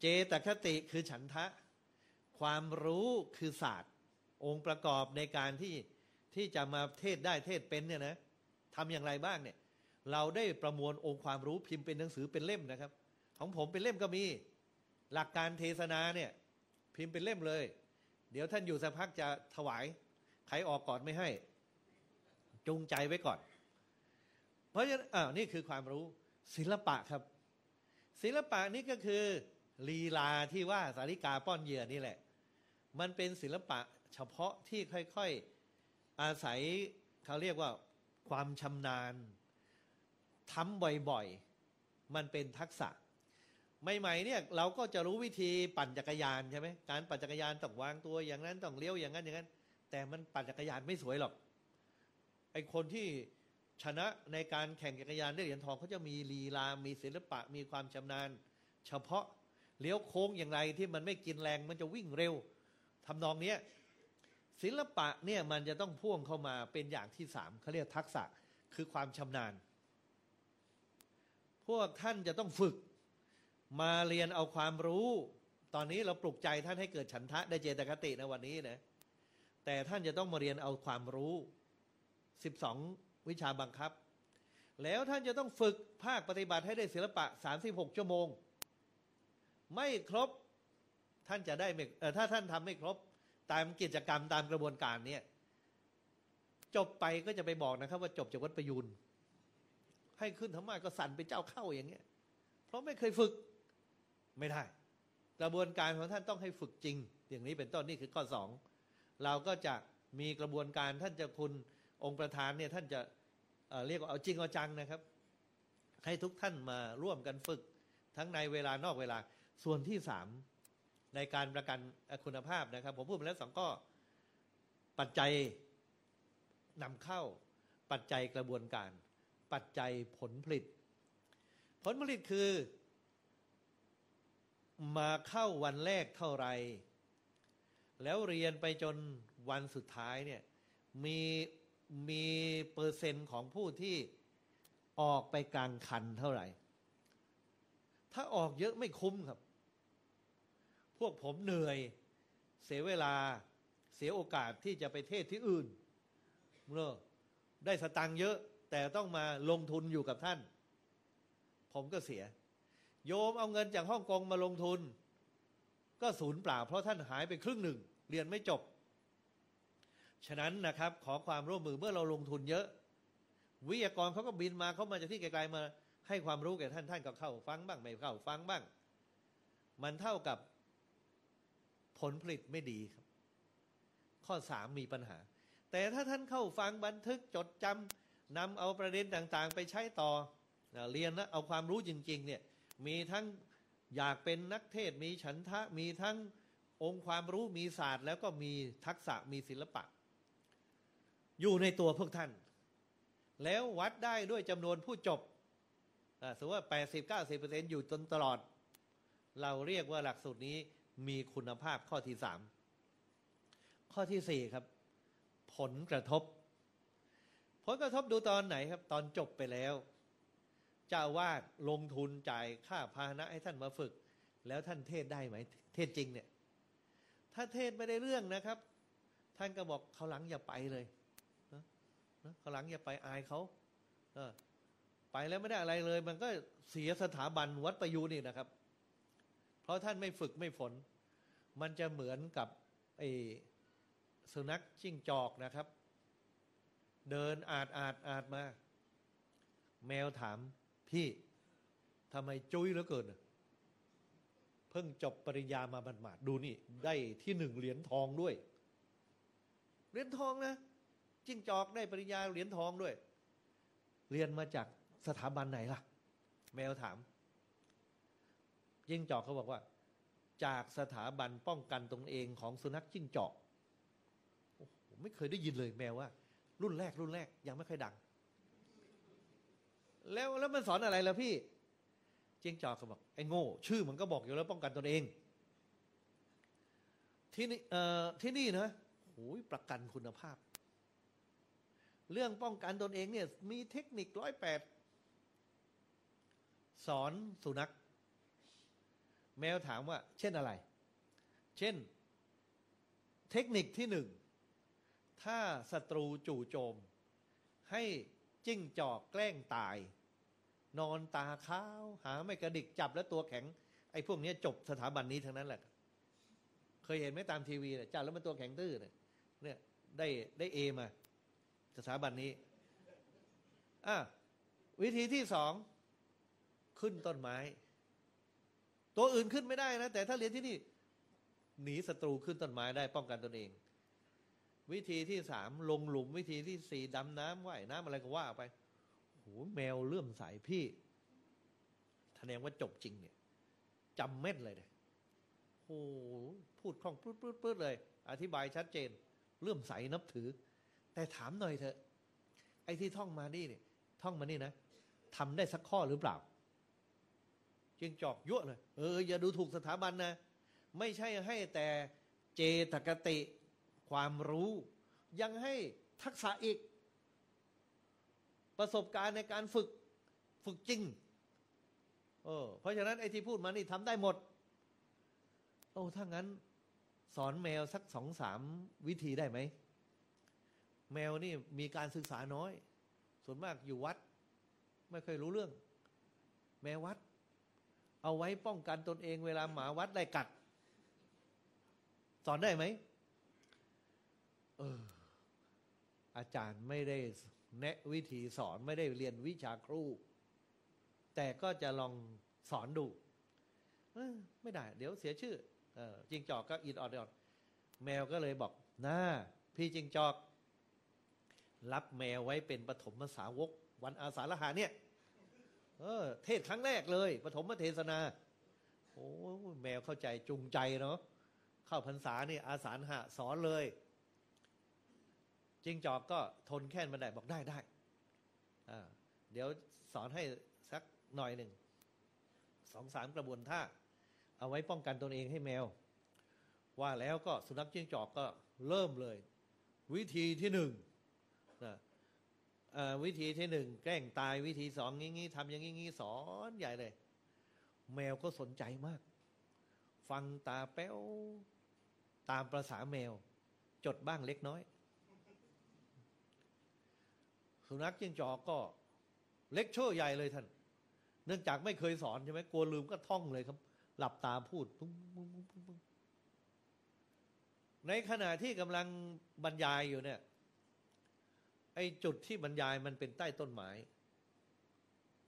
เจตคติคือฉันทะ ความรู้คือศาสตร์ องค์ประกอบในการที่ที่จะมาเทศได้เทศเป็นเนี่ยนะทำอย่างไรบ้างเนี่ย เราได้ประมวลองค์ความรู้พิมพ์เป็นหนังสือเป็นเล่มนะครับ ของผมเป็นเล่มก็มี หลักการเทศนาเนี่ย พิมพ์เป็นเล่มเลย เดี๋ยวท่านอยู่สักพักจะถวายใครออกก่อนไม่ให้ จูงใจไว้ก่อน เพราะฉะนั้นอ่านี่คือความรู้ศิลปะครับ ศิลปะนี่ก็คือ ลีลาที่ว่าสาริกาป้อนเหยื่อนี่แหละ มันเป็นศิลปะเฉพาะที่ค่อยๆอาศัยเขาเรียกว่าความชำนาญทำบ่อยๆ มันเป็นทักษะใหม่ๆเนี่ยเราก็จะรู้วิธีปั่นจักรยานใช่ไหมการปั่นจักรยานต้องวางตัวอย่างนั้นต้องเลี้ยวอย่างนั้นอย่างนั้น แต่มันปั่นจักรยานไม่สวยหรอกไอคนที่ชนะในการแข่งจักรยานได้เหรียญทองเขาจะมีลีลา มีศิลปะ มีความชำนาญ เฉพาะ เลี้ยวโค้งอย่างไรที่มันไม่กินแรงมันจะวิ่งเร็วทำนองเนี้ยศิลปะเนี่ยมันจะต้องพ่วงเข้ามาเป็นอย่างที่สามเขาเรียกทักษะคือความชำนาญ พวกท่านจะต้องฝึกมาเรียนเอาความรู้ ตอนนี้เราปลุกใจท่านให้เกิดฉันทะได้เจตคติในวันนี้นะแต่ท่านจะต้องมาเรียนเอาความรู้สิบสองวิชาบังคับ แล้วท่านจะต้องฝึกภาคปฏิบัติให้ได้ศิลปะสามสิบหกชั่วโมง ไม่ครบท่านจะได้ไม่เออถ้าท่านทำไม่ครบ ตามกิจกรรมตามกระบวนการเนี่ยจบไปก็จะไปบอกนะครับ ว่าจบจากวัดประยูนให้ขึ้นธรรมก็สั่นเป็นเจ้าเข้าอย่างเงี้ย เพราะไม่เคยฝึกไม่ได้ กระบวนการของท่านต้องให้ฝึกจริง อย่างนี้เป็นต้นนี่คือข้อสองเราก็จะมีกระบวนการท่านจะคุณองค์ประธานเนี่ยท่านจะเเรียกว่าเอาจริงเอาจังนะครับ ให้ทุกท่านมาร่วมกันฝึกทั้งในเวลานอกเวลา ส่วนที่สามในการประกันคุณภาพนะครับ ผมพูดไปแล้วสองก็ปัจจัยนำเข้า ปัจจัยกระบวนการ ปัจจัยผลผลิต ผลผลิตคือ มาเข้าวันแรกเท่าไหรแล้วเรียนไปจนวันสุดท้ายเนี่ยมีมีเปอร์เซ็นต์ของผู้ที่ออกไปกลางคันเท่าไหร่ ถ้าออกเยอะไม่คุ้มครับ วกผมเหนื่อย เสียเวลาเสียโอกาสที่จะไปเทศที่อื่นเนอะได้สตังค์เยอะ แต่ต้องมาลงทุนอยู่กับท่าน ผมก็เสีย โยมเอาเงินจากฮ่องกงมาลงทุน ก็ศูนย์เปล่า เพราะท่านหายไปครึ่งหนึ่ง เรียนไม่จบ ฉะนั้นนะครับ ขอความร่วมมือเมื่อเราลงทุนเยอะ วิทยากรเขาก็บินมาเขามาจากที่ไกลๆมาให้ความรู้แก่ท่านท่านก็เข้าฟังบ้างไม่เข้าฟังบ้าง มันเท่ากับ ผลผลิตไม่ดีครับ ข้อสามมีปัญหา แต่ถ้าท่านเข้าฟังบันทึกจดจำนำเอาประเด็นต่างๆ ไปใช้ต่อเรียนแล้วเอาความรู้จริง ๆ เนี่ยมีทั้งอยากเป็นนักเทศมีฉันทะมีทั้งองค์ความรู้มีศาสตร์ แล้วก็มีทักษะมีศิลปะ อยู่ในตัวพวกท่าน แล้ววัดได้ด้วยจำนวนผู้จบอ่าสมมติว่า 80 90อยู่จนตลอด เราเรียกว่าหลักสูตรนี้ มีคุณภาพข้อที่สามข้อที่สี่ครับ ผลกระทบ ผลกระทบดูตอนไหนครับ ตอนจบไปแล้ว เจ้าวาดลงทุนจ่ายค่าพาหนะให้ท่านมาฝึก แล้วท่านเทศได้ไหม เทศจริงเนี่ย ถ้าเทศไม่ได้เรื่องนะครับ ท่านก็บอกเขาหลังอย่าไปเลยนะนะเขาหลังอย่าไปอายเขาเออไปแล้วไม่ได้อะไรเลย มันก็เสียสถาบันวัดประยูนนี่นะครับ เพราะท่านไม่ฝึกไม่ฝน มันจะเหมือนกับไอ้สุนัขจิ้งจอกนะครับ เดินอาดอาดอาดมา แมวถามพี่ทำไมจุ้ยเหลือเกิน เพิ่งจบปริญญามาบันหมาดดูนี่ ได้ที่หนึ่งเหรียญทองด้วย เหรียญทองนะจิ้งจอกได้ปริญญาเหรียญทองด้วย เรียนมาจากสถาบันไหนล่ะ แมวถามจิ้งจอกเขาบอกว่า จากสถาบันป้องกันตนเองของสุนัขจิ้งจอกโอ้โหไม่เคยได้ยินเลยแมวว่า รุ่นแรกรุ่นแรกยังไม่เคยดัง แล้วแล้วมันสอนอะไรล่ะพี่จิ้งจอกเขาบอกไอ้โง่ ชื่อมันก็บอกอยู่แล้วป้องกันตนเอง ที่นี่เอ่อที่นี่นะโอ้ยประกันคุณภาพ เรื่องป้องกันตนเองเนี่ย มีเทคนิคร้อยแปดสอนสุนัข แมวถามว่า เช่นอะไร เช่น เทคนิคที่หนึ่ง ถ้าศัตรูจู่โจม ให้จิ้งจอกแกล้งตาย นอนตาขาว หาไม่กระดิกจับแล้วตัวแข็ง ไอ้พวกนี้จบสถาบันนี้ทั้งนั้นแหละ เคยเห็นไหมตามทีวีเนี่ยจับแล้วมันตัวแข็งตื้อเนี่ยเนี่ยได้ได้เอมา สถาบันนี้อะวิธีที่สอง ขึ้นต้นไม้ ตัวอื่นขึ้นไม่ได้นะ แต่ถ้าเรียนที่นี่ หนีศัตรูขึ้นต้นไม้ได้ป้องกันตนเอง วิธีที่สามลงหลุมวิธีที่สี่ดำน้ำว่ายน้ำอะไรก็ว่าไปโหแมวเลื่อมใสพี่แสดงว่าจบจริงเนี่ยจำเม็ดเลยเนี่ยโอ้พูดคล่องปื๊ดปื๊ดปื๊ดเลย อธิบายชัดเจน เลื่อมใสนับถือ แต่ถามหน่อยเถอะ ไอ้ที่ท่องมานี่เนี่ยท่องมานี่นะทำได้สักข้อหรือเปล่า จิงจอกยั่วเลย เออ อย่าดูถูกสถาบันนะ ไม่ใช่ให้แต่เจตกติความรู้ ยังให้ทักษะอีก ประสบการณ์ในการฝึกฝึกจริง เออ เพราะฉะนั้นไอ้ที่พูดมานี่ทำได้หมด โอ้ถ้างั้น สอนแมวสักสองสามวิธีได้ไหม แมวนี่มีการศึกษาน้อย ส่วนมากอยู่วัด ไม่เคยรู้เรื่อง แมววัด เอาไว้ป้องกันตนเองเวลาหมาวัดได้กัด สอนได้ไหมเอออาจารย์ไม่ได้แนะวิธีสอนไม่ได้เรียนวิชาครู แต่ก็จะลองสอนดูเออไม่ได้ เดี๋ยวเสียชื่อเออจิงจอกก็อิดออดอดแมวก็เลยบอกน้าพี่จิงจอก รับแมวไว้เป็นปฐมสาวก วันอาสาฬหาเนี่ย เออ เทศครั้งแรกเลยปฐมเทศนา โอ้แมวเข้าใจจูงใจเนาะเข้าพรรษานี่อาสาหะสอนเลยจิงจอกก็ทนแค่นบันไดบอกได้ได้อ่าเดี๋ยวสอนให้สักหน่อยหนึ่งสองสามกระบวนท่า เอาไว้ป้องกันตนเองให้แมว ว่าแล้วก็สุนัขจิ้งจอกก็เริ่มเลย วิธีที่หนึ่ง วิธีที่หนึ่งแกล้งตายวิธีสองงี้งี้ทำอย่างงี้งี้สอนใหญ่เลย แมวก็สนใจมาก ฟังตาแป้วตามประษาแมว จดบ้างเล็กน้อย สุนัขจิ้งจอกก็เล็กเชื่ใหญ่เลยท่าน เนื่องจากไม่เคยสอนใช่ไหมกลัวลืมก็ท่องเลยครับ หลับตาพูดปุ้งปุ้งปุ้งปุ้งในขณะที่กำลังบรรยายอยู่เนี่ย ไอ้จุดที่บรรยายมันเป็นใต้ต้นไม้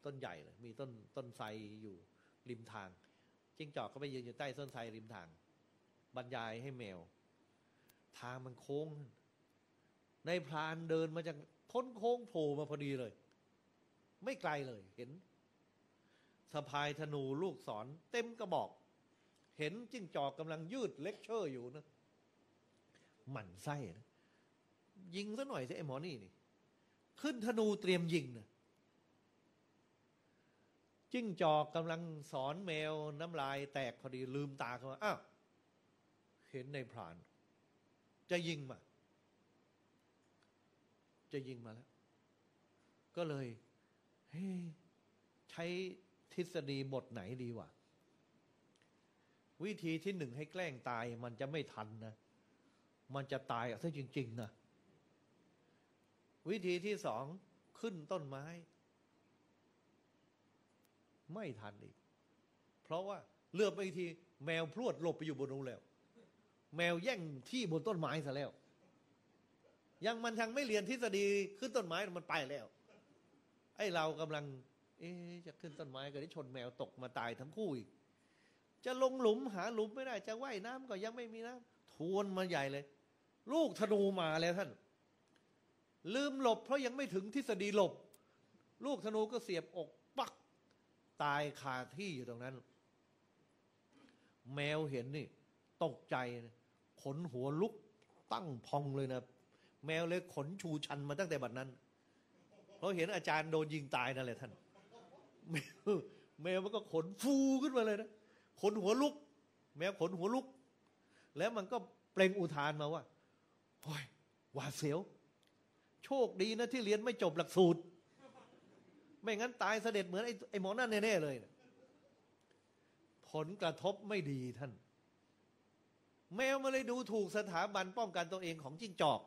ต้นใหญ่เลยมีต้นต้นไทรอยู่ริมทาง จิ้งจอกก็ไปยืนอยู่ใต้ต้นไทรริมทาง บรรยายให้แมว ทางมันโค้ง นายพรานเดินมาจากพ้นโค้งโผล่มาพอดีเลย ไม่ไกลเลย เห็นสะพายธนูลูกศรเต็มกระบอก เห็นจิ้งจอกกำลังยืดเลคเชอร์อยู่นะหมั่นไส้นะ ยิงซะหน่อยสิไอ้หมอนี่นี่ ขึ้นธนูเตรียมยิงนะจิ้งจอกกำลังสอนแมวน้ำลายแตกพอดีลืมตาขึ้นมาอ้าวเห็นในพราน จะยิงมา จะยิงมาแล้ว ก็เลยเฮ้ยใช้ทฤษฎีบทไหนดีวะวิธีที่หนึ่งให้แกล้งตายมันจะไม่ทันนะ มันจะตายอะถ้าจริง ๆ นะ วิธีที่สองขึ้นต้นไม้ ไม่ทันอีก เพราะว่าเลือกไปอีกทีแมวพรวดหลบไปอยู่บนนู้นแล้ว แมวแย่งที่บนต้นไม้ซะแล้ว ยังมันยังไม่เรียนทฤษฎีขึ้นต้นไม้มันไปแล้ว ไอ้เรากำลัง เอ๊จะขึ้นต้นไม้ก็ได้ชนแมวตกมาตายทั้งคู่อีก จะลงหลุมหาหลุมไม่ได้ จะว่ายน้ำก็ยังไม่มีน้ำทวนมาใหญ่เลย ลูกธนูมาแล้วท่าน ลืมหลบเพราะยังไม่ถึงทฤษฎีหลบ ลูกธนูก็เสียบอกปัก ตายคาที่อยู่ตรงนั้น แมวเห็นนี่ตกใจขนหัวลุกตั้งพองเลยนะ แมวเลยขนชูชันมาตั้งแต่บัดนั้น เพราะเห็นอาจารย์โดนยิงตายนั่นแหละท่าน แมวแมวมันก็ขนฟูขึ้นมาเลยนะขนหัวลุก แมวขนหัวลุก แล้วมันก็เปล่งอุทานมาว่าโอ้ยหวาดเสียว โชคดีนะที่เรียนไม่จบหลักสูตร ไม่งั้นตายเสด็จเหมือนไอ้ไอ้หมอนั่นแน่ๆเลยนะผลกระทบไม่ดีท่าน แมวมาเลยดูถูกสถาบันป้องกันตัวเองของจิ้งจอก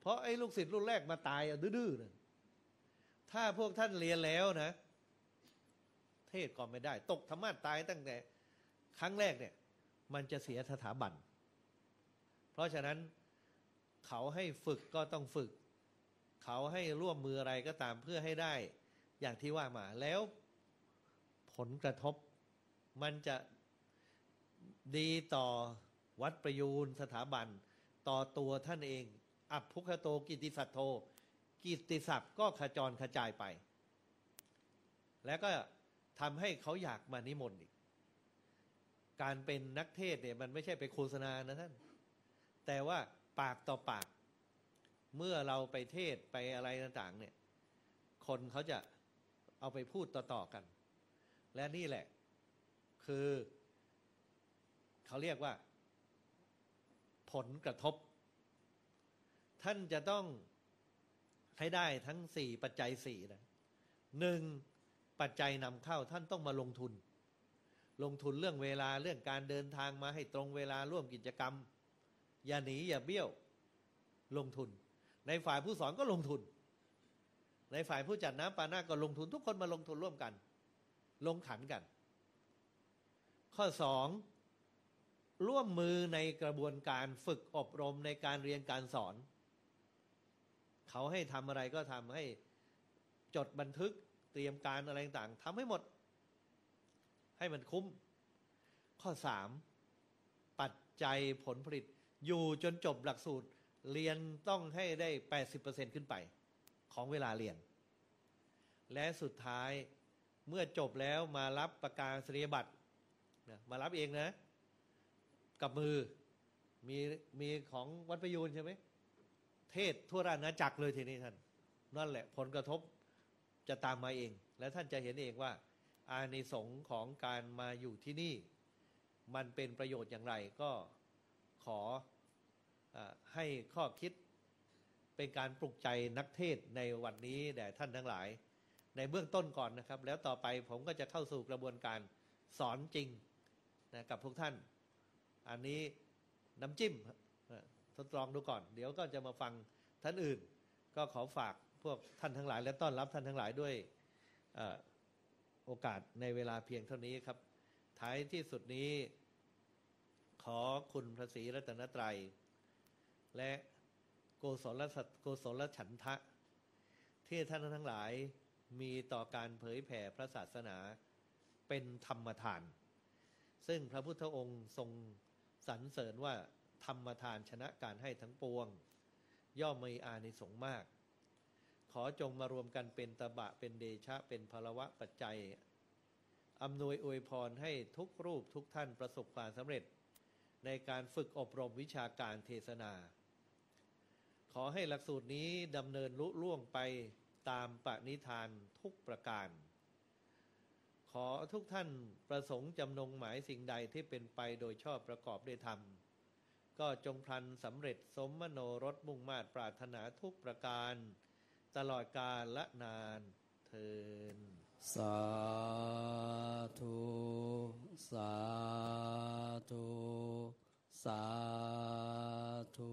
เพราะไอ้ลูกศิษย์รุ่นแรกมาตายอะดื้อๆนะถ้าพวกท่านเรียนแล้วนะ เทศก่อนไม่ได้ ตกธรรมะตายตั้งแต่ ครั้งแรกเนี่ย มันจะเสียสถาบัน เพราะฉะนั้น เขาให้ฝึกก็ต้องฝึก เขาให้ร่วมมืออะไรก็ตามเพื่อให้ได้ อย่างที่ว่ามาแล้วผลกระทบมันจะดีต่อวัดประยูนสถาบัน ต่อตัวท่านเอง อัพพุคโตกิติสัตโธกิตติศัพท์ก็ขจรขจายไป แล้วก็ทำให้เขาอยากมานิมนต์อีก การเป็นนักเทศเนี่ยมันไม่ใช่ไปโฆษณานะท่าน แต่ว่า ปากต่อปาก เมื่อเราไปเทศไปอะไรต่างๆ เนี่ย คนเขาจะเอาไปพูดต่อๆกัน และนี่แหละ คือเขาเรียกว่า ผลกระทบ ท่านจะต้องให้ได้ทั้งสี่ปัจจัยสี่นะหนึ่งปัจจัยนำเข้าท่านต้องมาลงทุน ลงทุนเรื่องเวลาเรื่องการเดินทางมาให้ตรงเวลาร่วมกิจกรรม อย่าหนีอย่าเบี้ยวลงทุน ในฝ่ายผู้สอนก็ลงทุน ในฝ่ายผู้จัดน้ำปานาก็ลงทุน ทุกคนมาลงทุนร่วมกัน ลงขันกัน ข้อสองร่วมมือในกระบวนการฝึกอบรมในการเรียนการสอน เขาให้ทำอะไรก็ทำให้จดบันทึกเตรียมการอะไรต่างๆทำให้หมด ให้มันคุ้ม ข้อสามปัจจัยผลผลิต อยู่จนจบหลักสูตร เรียนต้องให้ได้ 80%ขึ้นไป ของเวลาเรียน และสุดท้ายเมื่อจบแล้วมารับประกาศนียบัตรนะมารับเองนะ กับมือมีมีของวัดประยูนใช่ไหมเทศทั่วราชอาณาจักรเลยทีนี้ท่าน นั่นแหละผลกระทบจะตามมาเอง และท่านจะเห็นเองว่า อานิสงส์ของการมาอยู่ที่นี่ มันเป็นประโยชน์อย่างไรก็ขออ ให้ข้อคิดเป็นการปลุกใจนักเทศในวันนี้แด่ท่านทั้งหลาย ในเบื้องต้นก่อนนะครับ แล้วต่อไปผมก็จะเข้าสู่กระบวนการสอนจริงนะกับพวกท่าน อันนี้น้ำจิ้มทดลองดูก่อน เดี๋ยวก็จะมาฟังท่านอื่น ก็ขอฝากพวกท่านทั้งหลาย และต้อนรับท่านทั้งหลายด้วยโอกาสในเวลาเพียงเท่านี้ครับ ท้ายที่สุดนี้ขอคุณพระศรีรัตนตรัย และโกศลสัตโกศลฉันทะ ที่ท่านทั้งหลายมีต่อการเผยแผ่พระศาสนาเป็นธรรมทาน ซึ่งพระพุทธองค์ทรงสรรเสริญว่าธรรมทานชนะการให้ทั้งปวง ย่อมมีอานิสงส์มาก ขอจงมารวมกันเป็นตบะเป็นเดชะเป็นพลวะปัจจัยอำนวยอวยพรให้ทุกรูปทุกท่านประสบความสำเร็จ ในการฝึกอบรมวิชาการเทศนา ขอให้หลักสูตรนี้ดำเนินลุล่วงไปตามปณิธานทุกประการ ขอทุกท่านประสงค์จำนงหมายสิ่งใดที่เป็นไปโดยชอบประกอบด้วยธรรม ก็จงพลันสำเร็จสมมโนรสมุ่งมาตรปรารถนาทุกประการ ตลอดกาลละนานเทินสาธุ สาธุ สาธุ